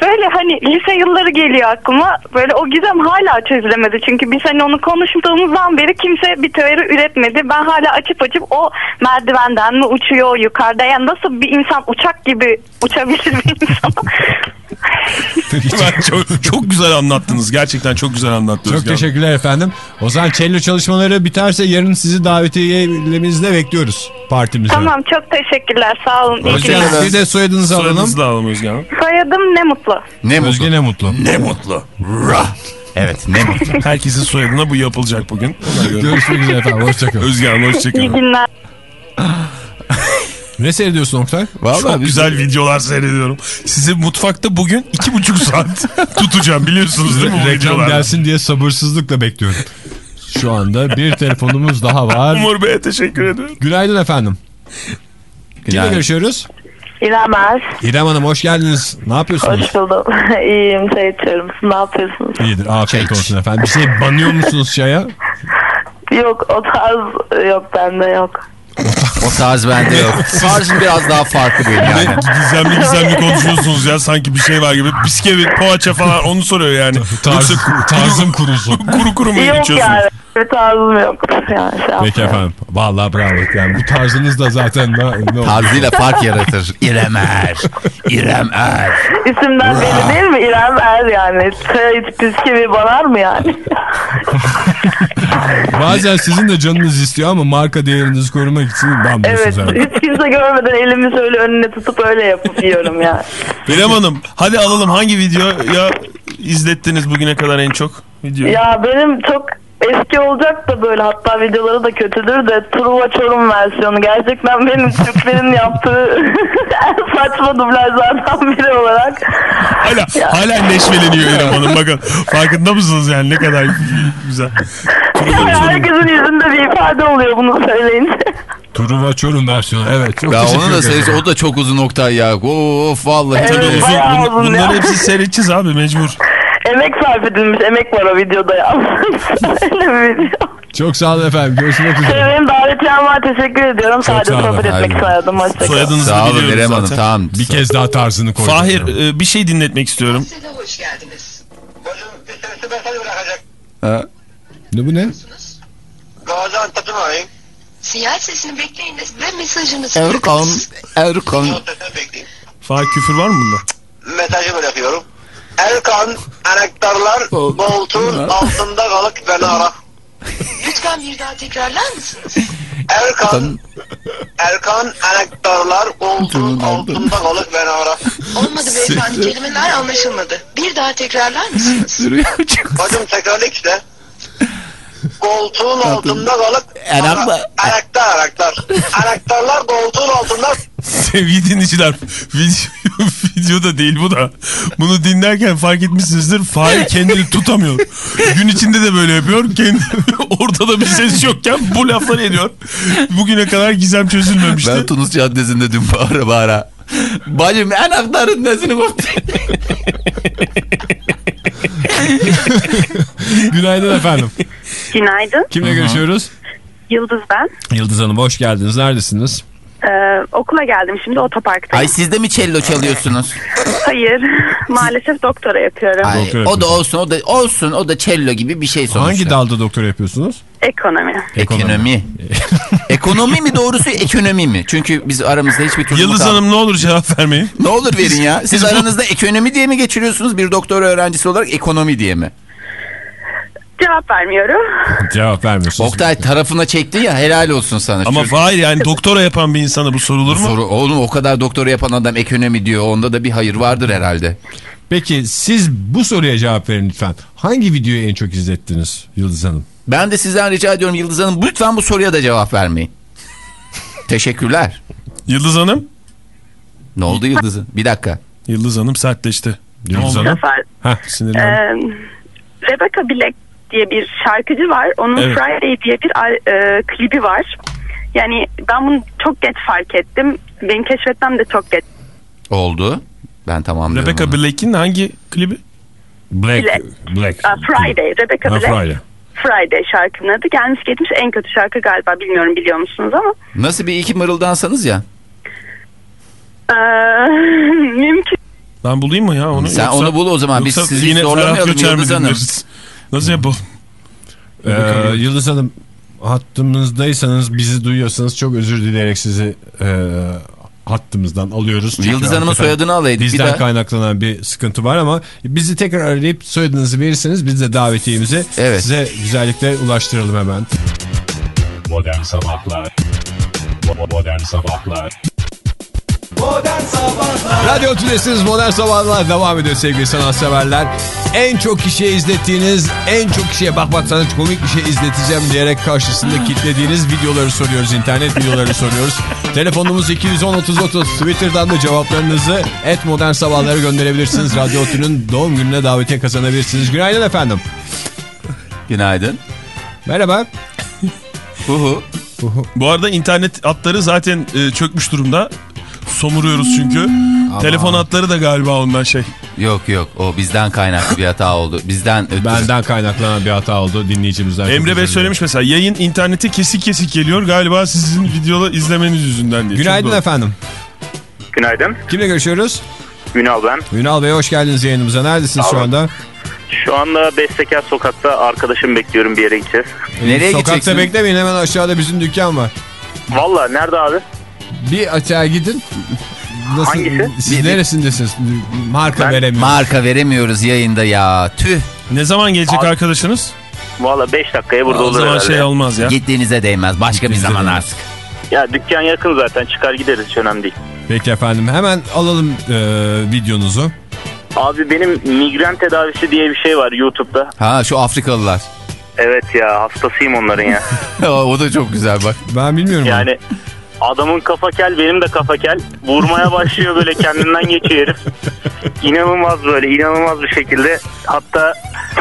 böyle hani lise yılları geliyor aklıma. Böyle o gizem hala çözülemedi. Çünkü biz hani onu konuştuğumuzdan beri kimse bir teori üretmedi. Ben hala açıp açıp o merdivenden mi uçuyor yukarıda? Yani nasıl bir insan uçak gibi uçabilir bir insana? Çok, çok güzel anlattınız. Gerçekten çok güzel anlattınız. Çok teşekkürler efendim. O zaman cello çalışmaları biterse yarın sizi davetiyelimizle bekliyoruz partimize. tamam çok teşekkürler. Sağ olun. İyi Özge. Hanım bir de soyadınızı alalım. Soyadınızı da alalım Özge Hanım. Soyadım ne mutlu. Ne mutlu. Özge ne mutlu. Ne mutlu. Rah. Evet ne mutlu. Herkesin soyadına bu yapılacak bugün. Görüşmek üzere efendim. Hoşçakalın. Özge Hanım İyi hoşçakalın. günler. Ne seyrediyorsun Oktay? Çok güzel videolar seyrediyorum. Sizi mutfakta bugün iki buçuk saat tutacağım biliyorsunuz değil mi Reklam videolarda? gelsin diye sabırsızlıkla bekliyorum. Şu anda bir telefonumuz daha var. Umur Bey'e teşekkür ediyorum. Günaydın efendim. Kimle Günaydın. görüşüyoruz? İrem Er. İrem Hanım hoş geldiniz. Ne yapıyorsunuz? Hoş buldum. İyiyim çay içiyorum. Ne yapıyorsunuz? İyidir. Afiyet olsun efendim. Bir şey banıyor musunuz çaya? Yok o tarz yok bende yok. O tarz bende yok. Tarzım biraz daha farklı benim yani. Gizemli gizemli konuşuyorsunuz ya sanki bir şey var gibi. Bisküvi, poğaça falan onu soruyor yani. Tarz, Yoksa tarzım kurusu. kuru kuru mu Yok içiyorsunuz? yani. Tarzım yok. Yani şey Peki efendim. Vallahi bravo. Yani bu tarzınız da zaten ne, ne? Tarzıyla fark yaratır. İrem Er. İrem Er. İsimden belli değil mi? İrem Er yani. İç bisküvi banar mı yani? Bazen sizin de canınız istiyor ama marka değerinizi korumak için evet. banmıyorsunuz herhalde. Hiç kimse görmeden elimi şöyle önüne tutup öyle yapıp yiyorum yani. İrem Hanım hadi alalım hangi videoya izlettiniz bugüne kadar en çok? Video. Ya benim çok eski olacak da böyle hatta videoları da kötüdür de Truva Çorum versiyonu. Gerçekten benim Türklerin yaptığı en saçma dublajlardan biri olarak. Hala, Ya. hala neşveleniyor İrem Hanım bakın. Farkında mısınız yani ne kadar güzel. Herkesin yüzünde bir ifade oluyor bunu söyleyince. Truva Çorum versiyonu. Evet. Çok Ya onu da seyredin. O da çok uzun Oktay ya. Of vallahi. Evet. Uzun, bun- uzun bunları ya. hepsi seyredeceğiz abi mecbur. Emek sarf edilmiş, emek var o videoda yalnız. Öyle bir video. Çok sağ olun efendim. Görüşmek üzere. benim davetiyem var, teşekkür ediyorum. Sadece sağ olun. sohbet etmek istedim. Hoşçakalın. Soyadınızı Sağ olun biliyoruz İrem Hanım. Tamam. Bir kez daha tarzını koydum. Fahir e, bir şey dinletmek istiyorum. hoş geldiniz. Bir tanesi mesaj bırakacak. Ha, Ne bu ne? Gaziantep'in arayın. sinyal sesini bekleyiniz ve mesajınızı Erkan. Erkan. bekleyeyim. Fahir küfür var mı bunda? Mesajı bırakıyorum. Erkan anahtarlar koltuğun altında kalıp beni ara. Lütfen bir daha tekrarlar mısınız? Erkan Erkan anahtarlar koltuğun altında kalıp beni ara. Olmadı beyefendi kelimeler anlaşılmadı. Bir daha tekrarlar mısınız? Hocam tekrarlık işte. Koltuğun altında kalıp Anahtar. anahtar anahtar. Anahtarlar koltuğun altında Sevgili dinleyiciler video, video da değil bu da. Bunu dinlerken fark etmişsinizdir. Fahir kendini tutamıyor. Gün içinde de böyle yapıyor. Kendi, ortada bir ses yokken bu lafları ediyor. Bugüne kadar gizem çözülmemişti. Ben Tunus Caddesi'nde dün bağıra bağıra. Bacım anahtarın nesini koptu. Günaydın efendim. Günaydın. Kimle görüşüyoruz? Yıldız ben. Yıldız Hanım hoş geldiniz. Neredesiniz? Ee, okula geldim şimdi otoparktayım. Ay siz de mi cello çalıyorsunuz? Hayır. Maalesef doktora yapıyorum. Ay, Doktor o da yapıyorsun. olsun o da olsun o da cello gibi bir şey sonuçta. Hangi dalda doktor yapıyorsunuz? Ekonomi. Ekonomi. ekonomi mi doğrusu ekonomi mi? Çünkü biz aramızda hiçbir türlü Yıldız Hanım ne olur cevap vermeyin. Ne olur verin ya. Siz aranızda ekonomi diye mi geçiriyorsunuz bir doktor öğrencisi olarak ekonomi diye mi? Cevap vermiyorum. Cevap vermiyorsunuz. Oktay tarafına çekti ya helal olsun sana. Ama Çocuk- Fahir yani doktora yapan bir insana bu sorulur mu? Soru, oğlum o kadar doktora yapan adam ekonomi diyor. Onda da bir hayır vardır herhalde. Peki siz bu soruya cevap verin lütfen. Hangi videoyu en çok izlettiniz Yıldız Hanım? Ben de sizden rica ediyorum Yıldız Hanım lütfen bu soruya da cevap vermeyin. Teşekkürler. Yıldız Hanım? Ne oldu Yıldız'ın? Bir dakika. Yıldız Hanım sertleşti. Yıldız Hanım. Heh, Sinirlendim. Rebecca Black diye bir şarkıcı var. Onun Evet. Friday diye bir e, klibi var. Yani ben bunu çok geç fark ettim. Benim keşfetmem de çok geç. Oldu. Ben tamamlıyorum. Rebecca onu. Blake'in hangi klibi? Black. Black. Black. Aa, Friday. Rebecca Ha, Black. Friday. Friday şarkının adı. Gelmiş geçmiş en kötü şarkı galiba. Bilmiyorum biliyor musunuz ama. Nasıl bir iki mırıldansanız ya. Ee, mümkün. Ben bulayım mı ya onu? Sen onu bul o zaman. Biz yoksa sizi zorlamayalım Yıldız Hanım. Nasıl yapalım? Ee, Yıldız Hanım hattımızdaysanız bizi duyuyorsanız çok özür dileyerek sizi e, hattımızdan alıyoruz. Çünkü Yıldız Hanım'ın soyadını alaydık. Bir Bizden daha. kaynaklanan bir sıkıntı var ama bizi tekrar arayıp soyadınızı verirseniz biz de davetiyemizi Evet. size güzellikle ulaştıralım hemen. Modern Sabahlar Modern Sabahlar Modern Sabahlar Radyo Tülesi'niz Modern Sabahlar devam ediyor sevgili sanatseverler. En çok kişiye izlettiğiniz, en çok kişiye bak bak sana komik bir şey izleteceğim diyerek karşısında kitlediğiniz videoları soruyoruz. internet videoları soruyoruz. Telefonumuz 210 30 30. Twitter'dan da cevaplarınızı et Modern Sabahlara gönderebilirsiniz. Radyo Tülü'nün doğum gününe davetiye kazanabilirsiniz. Günaydın efendim. Günaydın. Merhaba. Huhu. Bu arada internet hatları zaten e, çökmüş durumda. Somuruyoruz çünkü. Telefon hatları da galiba ondan şey. Yok yok o bizden kaynaklı bir hata oldu. Bizden ötürü. Benden kaynaklanan bir hata oldu dinleyicimizden. Emre Bey söylemiş mesela yayın interneti kesik kesik geliyor. Galiba sizin videoda izlemeniz yüzünden diye. Günaydın efendim. Günaydın. Kimle görüşüyoruz? Ünal ben. Ünal Bey hoş geldiniz yayınımıza. Neredesiniz şu anda? Şu anda Bestekar Sokak'ta arkadaşımı bekliyorum bir yere gideceğiz. Nereye Sokakta gideceksin? beklemeyin hemen aşağıda bizim dükkan var. Valla nerede abi? Bir açığa gidin. Nasıl, Hangisi? Siz Bir- neresindesiniz? Marka Ben- veremiyorum. Marka veremiyoruz yayında ya. Tüh. Ne zaman gelecek Abi- arkadaşınız? Valla 5 dakikaya burada o olur zaman herhalde. şey olmaz ya. Gittiğinize değmez. Başka bir zaman değmez. artık. Ya dükkan yakın zaten çıkar gideriz hiç önemli değil. Peki efendim hemen alalım e, videonuzu. Abi benim migren tedavisi diye bir şey var YouTube'da. Ha şu Afrikalılar. Evet ya hastasıyım onların ya. o da çok güzel bak. Ben bilmiyorum. Yani adamın kafa kel benim de kafa kel. Vurmaya başlıyor böyle kendinden geçiyor herif. İnanılmaz böyle inanılmaz bir şekilde. Hatta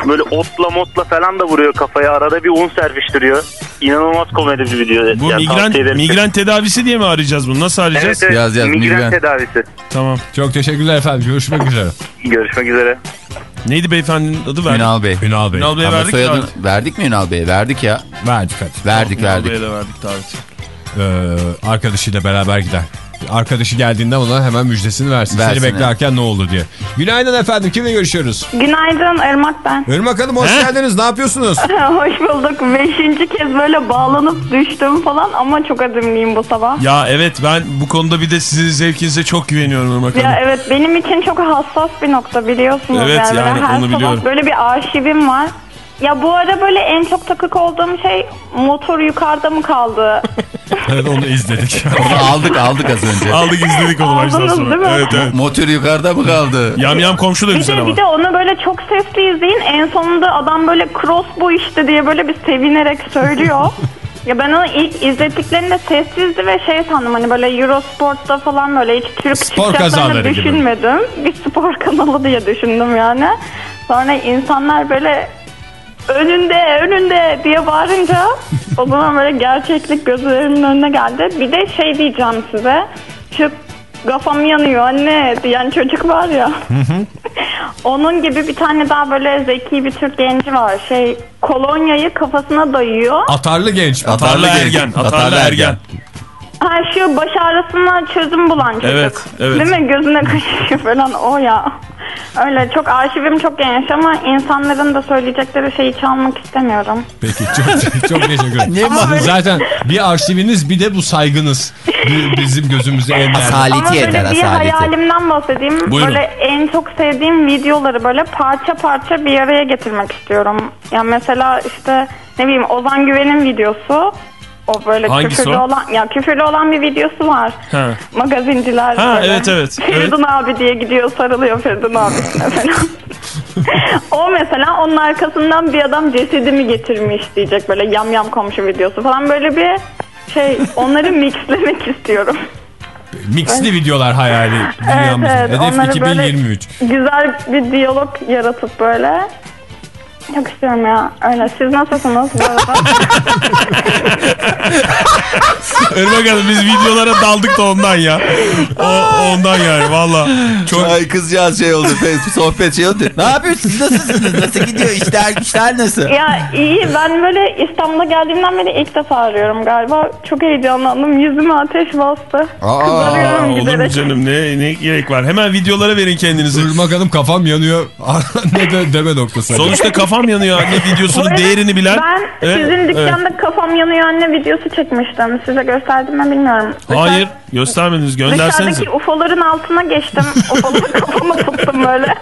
böyle otla motla falan da vuruyor kafaya. Arada bir un serpiştiriyor. İnanılmaz komedi bir video. Bu Ya, migren, migren tedavisi diye mi arayacağız bunu? Nasıl arayacağız? Evet, evet. Yaz, yaz, migren, migren. tedavisi. Tamam. Çok teşekkürler efendim. Görüşmek üzere. Görüşmek üzere. Neydi beyefendinin adı? Verdik. Ünal Bey. Ünal Bey. Ünal Bey'e Ama verdik soyadını- mi? verdik mi Ünal Bey'e? Verdik ya. Verdik hadi. Verdik Ünal verdik. Bey'e de verdik davet. Ee, arkadaşıyla beraber gider. arkadaşı geldiğinde ona hemen müjdesini versin. Versin, Seni beklerken ne oldu diye. Günaydın efendim. Kimle görüşüyoruz? Günaydın Irmak ben. Irmak Hanım hoş He? geldiniz. Ne yapıyorsunuz? Hoş bulduk. Beşinci kez böyle bağlanıp düştüm falan ama çok azimliyim bu sabah. Ya evet ben bu konuda bir de sizin zevkinize çok güveniyorum Irmak Hanım. Ya evet benim için çok hassas bir nokta biliyorsunuz. Evet, yani, yani her onu sabah biliyorum. Böyle bir arşivim var. Ya bu ara böyle en çok takık olduğum şey motor yukarıda mı kaldı? evet onu izledik. Onu aldık aldık az önce. Aldık izledik onu baştan Aldınız sonra. değil mi? Evet evet. Motor yukarıda mı kaldı? Yam yam komşu da Bir güzel de, ama. bir de onu böyle çok sesli izleyin. En sonunda adam böyle cross bu işte diye böyle bir sevinerek söylüyor. ya ben onu ilk izlettiklerinde sessizdi ve şey sandım hani böyle Eurosport'ta falan böyle hiç Türk Spor çıkacaklarını kazaları gibi. düşünmedim. Bir spor kanalı diye düşündüm yani. Sonra insanlar böyle önünde önünde diye bağırınca o zaman böyle gerçeklik gözlerimin önüne geldi. Bir de şey diyeceğim size. Şu kafam yanıyor anne diyen çocuk var ya. Onun gibi bir tane daha böyle zeki bir Türk genci var. Şey kolonyayı kafasına dayıyor. Atarlı genç. Atarlı ergen. Atarlı ergen. Ha şu baş ağrısına çözüm bulan çocuk. Evet, evet. Değil mi? Gözüne kaşıyor falan o ya. Öyle çok arşivim çok geniş ama insanların da söyleyecekleri şeyi çalmak istemiyorum. Peki çok, çok teşekkür ederim. Ne Ama var? Zaten bir arşiviniz bir de bu saygınız. Bi- Bizim gözümüze en değerli. Asaleti Ama yeter böyle bir asaleti. hayalimden bahsedeyim. Buyurun. Böyle en çok sevdiğim videoları böyle parça parça bir araya getirmek istiyorum. Ya mesela işte ne bileyim Ozan Güven'in videosu. O böyle Hangisi küfürlü o? olan ya küfürlü olan bir videosu var. Ha. Magazinciler Ha, böyle. evet, evet, Feridun abi diye gidiyor sarılıyor Feridun abisine falan. o mesela onun arkasından bir adam cesedimi getirmiş diyecek böyle yam yam komşu videosu falan böyle bir şey onları mixlemek istiyorum. Mixli videolar hayali Evet evet Hedef onları böyle 2023. güzel bir diyalog yaratıp böyle çok istiyorum ya öyle siz nasılsınız bu arada? Hanım biz videolara daldık da ondan ya. O, ondan yani valla. Çok Ay kızcağız şey oldu. Sohbet şey oldu. Ne yapıyorsunuz? Nasılsınız? Nasıl gidiyor? İşler, işler nasıl? ya iyi ben böyle İstanbul'a geldiğimden beri ilk defa arıyorum galiba çok heyecanlandım yüzüme ateş bastı Aa, kızarıyorum olur mu giderek. canım ne, ne gerek var. Hemen videolara verin kendinizi. Irmak Hanım kafam yanıyor. ne de deme noktası. Sonuçta kafam yanıyor anne videosunun arada değerini bilen. Ben Evet, sizin evet. dükkanda kafam yanıyor anne videosu çekmiştim. Size gösterdim mi bilmiyorum. Hayır göstermediniz göndersenize. Dışarıdaki ufoların altına geçtim. Ufoları kafama tuttum böyle.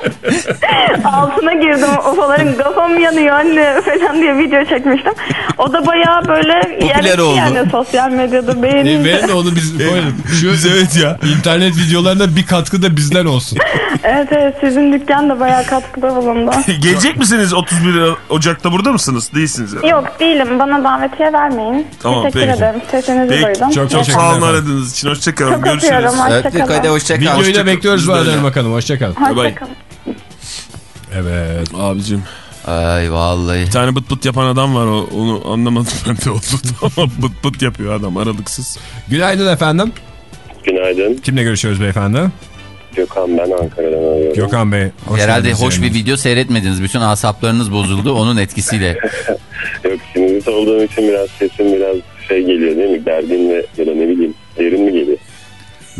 altına girdim ufoların kafam yanıyor anne falan diye video çekmiştim. O da bayağı böyle yerleşti oldu. yani sosyal medyada E, beğenildi. verin de onu biz koyalım. Şu Biz evet ya. internet videolarına bir katkı da bizden olsun. evet evet sizin dükkan da bayağı katkıda bulundu. Gelecek misiniz 31 Ocak'ta burada mısınız? Değilsiniz. ya. Yok değilim bana davetiye vermeyin. Tamam, Teşekkür peki. ederim. Sesinizi Peki, duydum. çok Çok sağ olun aradığınız için. Hoşçakalın. Çok Görüşürüz. Hoşçakalın. hadi hoşçakal. Videoyu da Hoşçakalın. bekliyoruz bu arada Hanım. Hoşçakalın. Hoşçakalın. Evet. Abicim Ay vallahi. bir tane bıt bıt yapan adam var o, onu anlamadım ben de oldu ama bıt bıt yapıyor adam aralıksız. Günaydın efendim. Günaydın. Kimle görüşüyoruz beyefendi? Gökhan ben Ankara'dan arıyorum. Gökhan Bey. hoş Herhalde hoş bir video seyretmediniz. Bütün asaplarınız bozuldu onun etkisiyle. Yok sinirli olduğum için biraz sesim biraz şey geliyor değil mi? Gergin ve ya da ne bileyim derin mi geliyor?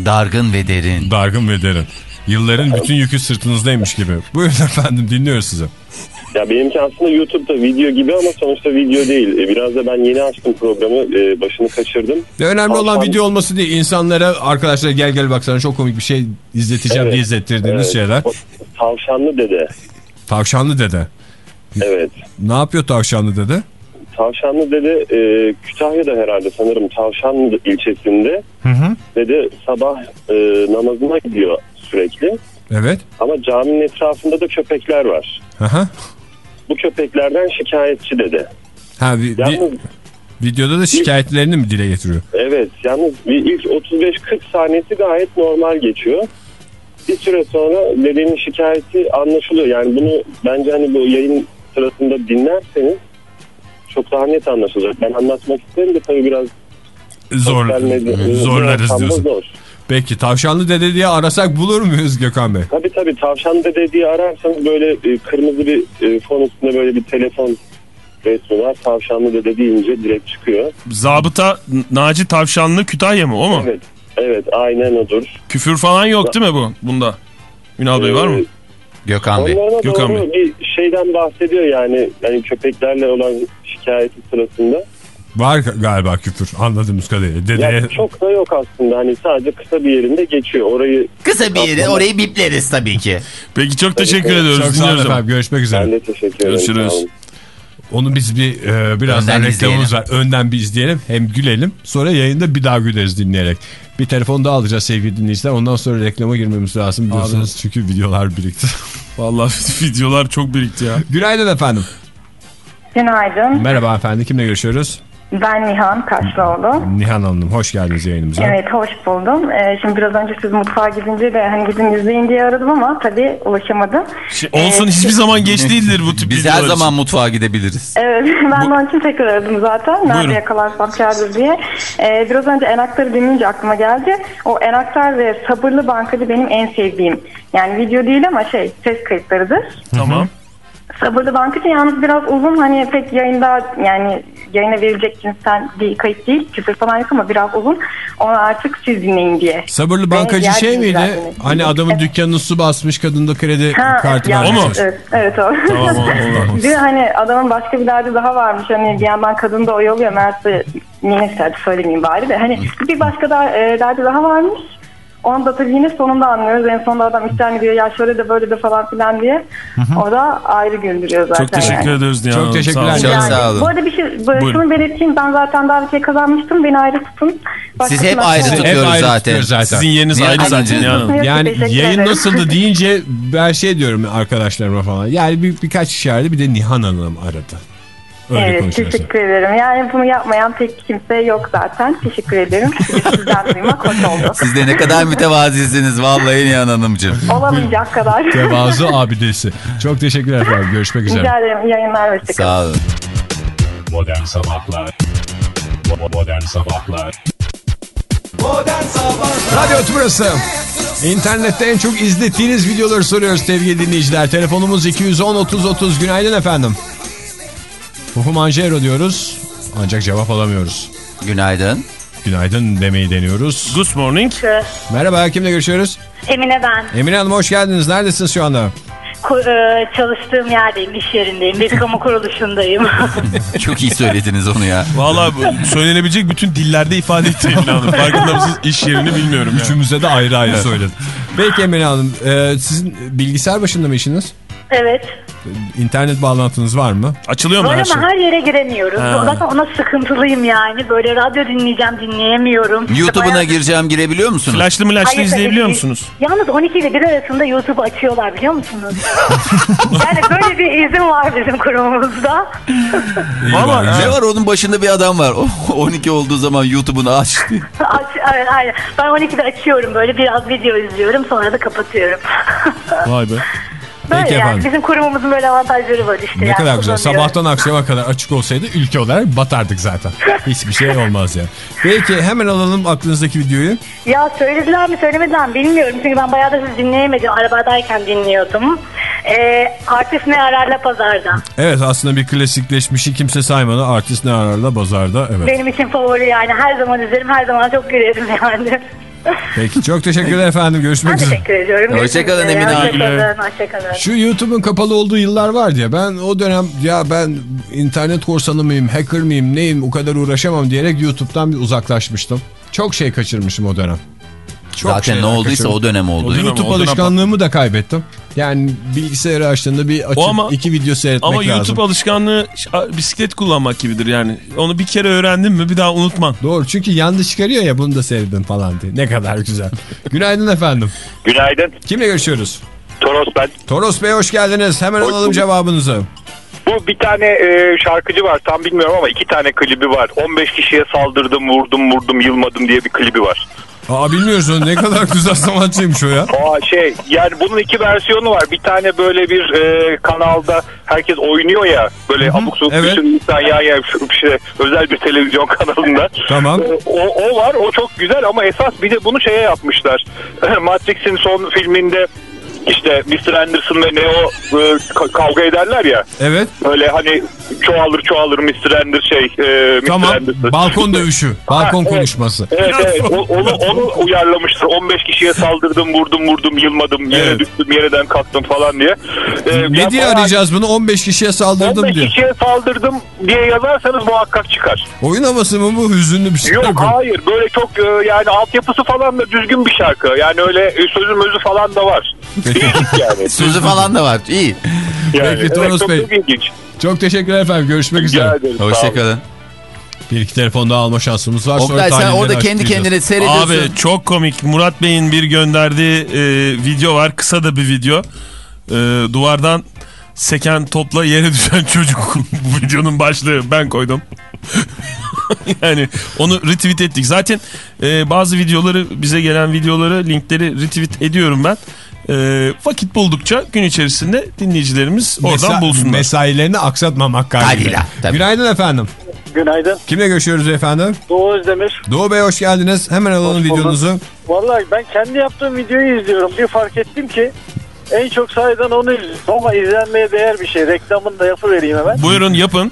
Dargın ve derin. Dargın ve derin. Yılların bütün yükü sırtınızdaymış gibi. Buyurun efendim dinliyoruz sizi. Ya benimki aslında YouTube'da video gibi ama sonuçta video değil. E, Biraz da ben yeni açtım programı. e, Başını kaçırdım. Ve önemli olan Tavşan- video olması değil. İnsanlara arkadaşlar gel gel baksana çok komik bir şey izleteceğim Evet. diye izlettirdiğiniz Evet. şeyler. O Tavşanlı dede. Tavşanlı dede. Evet. Ne yapıyor tavşanlı dede? Tavşanlı dede e, Kütahya'da herhalde sanırım Tavşanlı ilçesinde. Hı hı. Dede sabah e, namazına gidiyor sürekli. Evet. Ama caminin etrafında da köpekler var. Hı. Bu köpeklerden şikayetçi dede. Ha, vi- Yalnız videoda da şikayetlerini mi dile getiriyor? Evet yalnız ilk 35-40 saniyesi gayet normal geçiyor. Bir süre sonra dedenin şikayeti anlaşılıyor. Yani bunu bence hani bu yayın sırasında dinlerseniz çok daha net anlaşılacak. Ben anlatmak isterim de tabii biraz Zor, zorlarız diyorsun. Zor. Peki tavşanlı dede diye arasak bulur muyuz Gökhan Bey? Tabii tabii tavşan dede diye ararsanız böyle e, kırmızı bir e, fon üstünde böyle bir telefon resmi var. Tavşanlı dede deyince direkt çıkıyor. Zabıta Naci Tavşanlı Kütahya mı o mu? Evet. Evet aynen odur. Küfür falan yok değil mi bu bunda? Ünal Bey var mı? Gökhan Bey. Gökhan doğru bir şeyden bahsediyor yani. Yani köpeklerle olan şikayeti sırasında. Var galiba küfür anladığımız kadarıyla. Dedeye Ya çok da yok aslında. Hani sadece kısa bir yerinde geçiyor. Orayı Kısa bir yere orayı bipleriz tabii ki. Peki çok teşekkür ediyoruz. çok sağ olun efendim. Görüşmek üzere. ben de teşekkür ederim. Görüşürüz. Onu biz bir e, birazdan Önden reklamımız izleyelim. var. Önden bir izleyelim. Hem gülelim. Sonra yayında bir daha güleriz dinleyerek. Bir telefon daha alacağız sevgili dinleyiciler. Ondan sonra reklama girmemiz lazım biliyorsunuz. Çünkü videolar birikti. Vallahi videolar çok birikti ya. Günaydın efendim. Günaydın. Merhaba efendim. Kimle görüşüyoruz? Ben Nihan Kaşlıoğlu. Nihan Hanım. Hoş geldiniz yayınımıza. Evet hoş buldum. Ee, şimdi biraz önce siz mutfağa gidince de hani gidin izleyin diye aradım ama tabii ulaşamadım. Şey, olsun Evet. hiçbir zaman geç değildir bu tip Biz her için. zaman mutfağa gidebiliriz. Evet ben de onun için tekrar aradım zaten. Nerede Buyurun. yakalarsam kârdır diye. Ee, biraz önce enaktarı dinleyince aklıma geldi. O enaktar ve sabırlı bankacı benim en sevdiğim. Yani video değil ama şey ses kayıtlarıdır. Tamam. Sabırlı bankacı yalnız biraz uzun hani pek yayında yani yayına verilecek cinsten bir kayıt değil. Küfür falan yok ama biraz uzun. Onu artık siz dinleyin diye. Sabırlı bankacı şey miydi? Hani adamın Evet. dükkanını su basmış kadında kredi Ha, kartı evet, O mu? Evet, evet o. Tamam o- o- Bir de hani adamın başka bir derdi daha varmış. Hani bir yandan kadın da oyalıyor. Meğerse yine derdi söylemeyeyim bari de. Hani bir başka da, e, derdi daha varmış. Onu da tabii yine sonunda anlıyoruz. En sonunda adam isyan ediyor. Ya şöyle de böyle de falan filan diye. O da ayrı güldürüyor zaten. Çok teşekkür yani. ederiz Nihan Çok teşekkürler. Sağ olun. Yani, sağ. Bu arada bir şey şunu belirteyim. Ben zaten davetiye kazanmıştım. Beni ayrı tutun. Siz hep ayrı tutuyoruz Hep ayrı zaten. tutuyoruz zaten. Sizin yeriniz Nihan ayrı zaten Yani teşekkür yayın nasıldı deyince ben şey diyorum arkadaşlarıma falan. Yani bir, birkaç kişi aradı bir de Nihan Hanım aradı. Öyle Evet teşekkür ederim. Yani bunu yapmayan pek kimse yok zaten. Teşekkür ederim. Sizden duymak hoş oldu. Siz de ne kadar mütevazisiniz vallahi Nihan Hanımcığım. Olamayacak kadar. Tevazu abidesi. Çok teşekkürler efendim. Görüşmek üzere. Rica ederim. İyi yayınlar. Hoşçakalın. Sağ olun. Modern Sabahlar Bo- Modern Sabahlar Radyo Tümrüt'ü. İnternette en çok izlettiğiniz videoları soruyoruz sevgili dinleyiciler. Telefonumuz 210-30-30. Günaydın efendim. Fufu Manjero diyoruz. Ancak cevap alamıyoruz. Günaydın. Günaydın demeyi deniyoruz. Good morning. Merhaba kimle görüşüyoruz? Emine ben. Emine Hanım hoş geldiniz. Neredesiniz şu anda? E, çalıştığım yerdeyim, iş yerindeyim. Bir kamu kuruluşundayım. Çok iyi söylediniz onu ya. Valla söylenebilecek bütün dillerde ifade etti Emine Hanım. Farkında mısınız? İş yerini bilmiyorum. Yani. Üçümüze de ayrı ayrı söyledim. Peki Emine Hanım e, sizin bilgisayar başında mı işiniz? evet. İnternet bağlantınız var mı? Açılıyor mu Var her şey? ama her yere giremiyoruz. Ha. Zaten ona sıkıntılıyım yani. Böyle radyo dinleyeceğim, dinleyemiyorum. YouTube'una Bayağı- gireceğim girebiliyor musunuz? Flashlı mılaşlı Hayır, izleyebiliyor tabii. musunuz? Yalnız 12 ile 1 arasında YouTube açıyorlar biliyor musunuz? yani böyle bir izin var bizim kurumumuzda. Valla Ne var onun başında bir adam var. O 12 olduğu zaman YouTube'unu açtı. Aç, aynen, aynen. Ben 12'de açıyorum böyle biraz video izliyorum sonra da kapatıyorum. Vay be. Böyle Peki yani efendim. bizim kurumumuzun böyle avantajları var işte. Ne yani kadar güzel. Sabahtan akşama kadar açık olsaydı ülke olarak batardık zaten. Hiçbir şey olmaz ya. Peki hemen alalım aklınızdaki videoyu. Ya söylediler mi söylemediler mi bilmiyorum. Çünkü ben bayağı da sizi dinleyemedim. Arabadayken dinliyordum. Ee, artist ne ararla pazarda. Evet aslında bir klasikleşmişi kimse saymadı. Artist ne ararla bazarda. Evet. Benim için favori yani. Her zaman izlerim. Her zaman çok gülerim yani. Peki çok teşekkürler efendim. ben Görüşmek üzere. teşekkür ediyorum. Hoşçakalın. Emine Hanım. Hoşçakalın. Şu YouTube'un kapalı olduğu yıllar vardı ya ben o dönem ya ben internet korsanı mıyım hacker mıyım neyim o kadar uğraşamam diyerek YouTube'dan bir uzaklaşmıştım. Çok şey kaçırmışım o dönem. Çok Zaten ne olduysa kaçırdım. o dönem oldu. O dönem- YouTube o dönem- alışkanlığımı da kaybettim. Yani bilgisayarı açtığında bir açıp ama- iki video seyretmek Ama lazım. YouTube alışkanlığı bisiklet kullanmak gibidir yani. Onu bir kere öğrendin mi bir daha unutman. Doğru çünkü yanlış çıkarıyor ya bunu da seyredin falan diye. Ne kadar güzel. Günaydın efendim. Günaydın. Kimle görüşüyoruz? Toros ben. Toros Bey hoş geldiniz. Hemen Hoş alalım bulduk. cevabınızı. Bu bir tane e, şarkıcı var tam bilmiyorum ama iki tane klibi var. 15 kişiye saldırdım, vurdum, vurdum, yılmadım diye bir klibi var. Aa bilmiyoruz o ne kadar güzel sanatçıymış o ya. Aa şey yani bunun iki versiyonu var. Bir tane böyle bir e, kanalda herkes oynuyor ya böyle abuk sabuk evet. bir sürü insan yan yana şu şey, özel bir televizyon kanalında. Tamam. E, O, o var o çok güzel ama esas bir de bunu şeye yapmışlar. Matrix'in son filminde işte Mr. Anderson ve Neo e, ka- kavga ederler ya. Evet. Böyle hani çoğalır çoğalır Mr. Anderson şey e, Mr. Tamam. Anderson. Balkon dövüşü. Balkon evet. konuşması. Evet evet O- onu, onu uyarlamıştır. 15 kişiye saldırdım vurdum vurdum yılmadım yere Evet. düştüm yereden kalktım falan diye. Ee, Ne diye arayacağız bunu? 15 kişiye saldırdım 15 diyor. kişiye saldırdım diye yazarsanız muhakkak çıkar. Oyun havası mı bu? Hüzünlü bir şey. Yok hayır böyle çok e, yani altyapısı falan da düzgün bir şarkı. Yani öyle e, sözü mözü falan da var. Değişik yani. Sözü falan da var. İyi. Yani, Peki Toros çok, Bey. çok ilginç. Çok teşekkürler efendim. Görüşmek üzere. Rica olun. Hoşçakalın. Bir iki telefon daha alma şansımız var. Sonra Oktay sen orada kendi kendine seyrediyorsun. Abi çok komik. Murat Bey'in bir gönderdiği e, video var. Kısa da bir video. E, duvardan seken topla yere düşen çocuk. Bu videonun başlığı ben koydum. yani onu retweet ettik. Zaten e, bazı videoları bize gelen videoları linkleri retweet ediyorum ben. E, vakit buldukça gün içerisinde dinleyicilerimiz oradan Mesa- bulsunlar. Mesailerini aksatmamak kaydıyla. Günaydın efendim. Günaydın. Kimle görüşüyoruz efendim? Doğu Özdemir. Doğu Bey hoş geldiniz. Hemen alalım Hoş videonuzu. Vallahi ben kendi yaptığım videoyu izliyorum. Bir fark ettim ki en çok sayıdan onu izliyorum. Ama izlenmeye değer bir şey. Reklamını da yapıvereyim hemen. Buyurun yapın.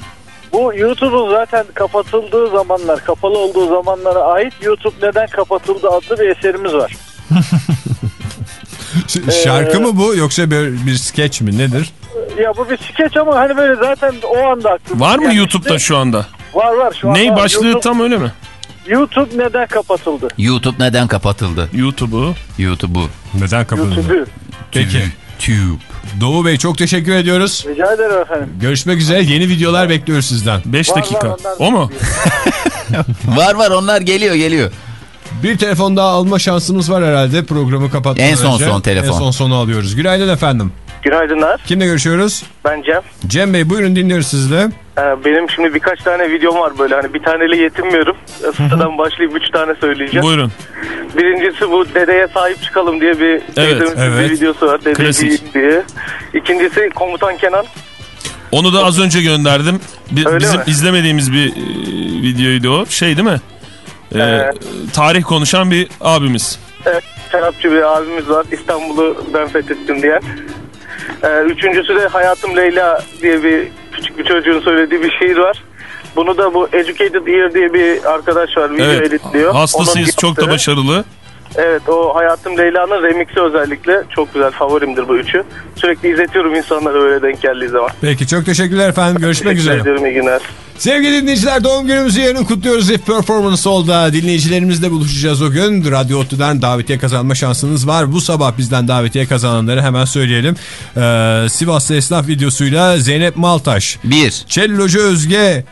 Bu YouTube'un zaten kapatıldığı zamanlar, kapalı olduğu zamanlara ait YouTube Neden Kapatıldı adlı bir eserimiz var. Ş- Ee, Şarkı mı bu yoksa bir, bir skeç mi nedir? Ya bu bir skeç ama hani böyle zaten o anda. Var mı Yani YouTube'da işte- şu anda? Var var şu anda. Ney başlığı YouTube, tam öyle mi? YouTube Neden Kapatıldı? YouTube neden kapatıldı? YouTube'u. YouTube'u. Neden kapatıldı? YouTube'u. Peki. Tube. Doğu Bey çok teşekkür ediyoruz. Rica ederim efendim. Görüşmek üzere. Yeni videolar bekliyoruz sizden. 5 Var, dakika. var, o mu? Var var onlar geliyor geliyor. Bir telefon daha alma şansımız var herhalde programı kapatmadan En son önce. son telefon. En son sonu alıyoruz. Günaydın efendim. Günaydınlar. Kimle görüşüyoruz? Ben Cem. Cem Bey buyurun dinliyoruz sizle. Ee, Benim şimdi birkaç tane videom var böyle hani bir taneyle yetinmiyorum. Sıradan başlayıp üç tane söyleyeceğim. Buyurun. Birincisi bu dedeye sahip çıkalım diye bir teyzemizin evet. bir videosu var. Dede Klasik. diye. İkincisi Komutan Kenan. Onu da az önce gönderdim. Bi- Öyle bizim mi? izlemediğimiz bir e, videoydu o. Şey değil mi? Ee, tarih konuşan bir abimiz. Evet, şarapçı bir abimiz var. İstanbul'u ben fethettim diyen. Ee, üçüncüsü de Hayatım Leyla diye bir küçük bir çocuğun söylediği bir şiir var. Bunu da bu Educated Ear diye bir arkadaş var. Video Evet. editliyor. Hastasıyız. Onun Çok da başarılı. Evet o Hayatım Leyla'nın remixi özellikle çok güzel favorimdir bu üçü. Sürekli izletiyorum insanlara öyle denk geldiği zaman. Peki çok teşekkürler efendim. Görüşmek Teşekkür üzere. ediyorum iyi günler. Sevgili dinleyiciler doğum günümüzü yarın kutluyoruz. If Performance Hall'da dinleyicilerimizle buluşacağız o gün. Radyo Otlu'dan davetiye kazanma şansınız var. Bu sabah bizden davetiye kazananları hemen söyleyelim. Ee, Sivaslı esnaf videosuyla Zeynep Maltaş. 1. Cellocu Özge.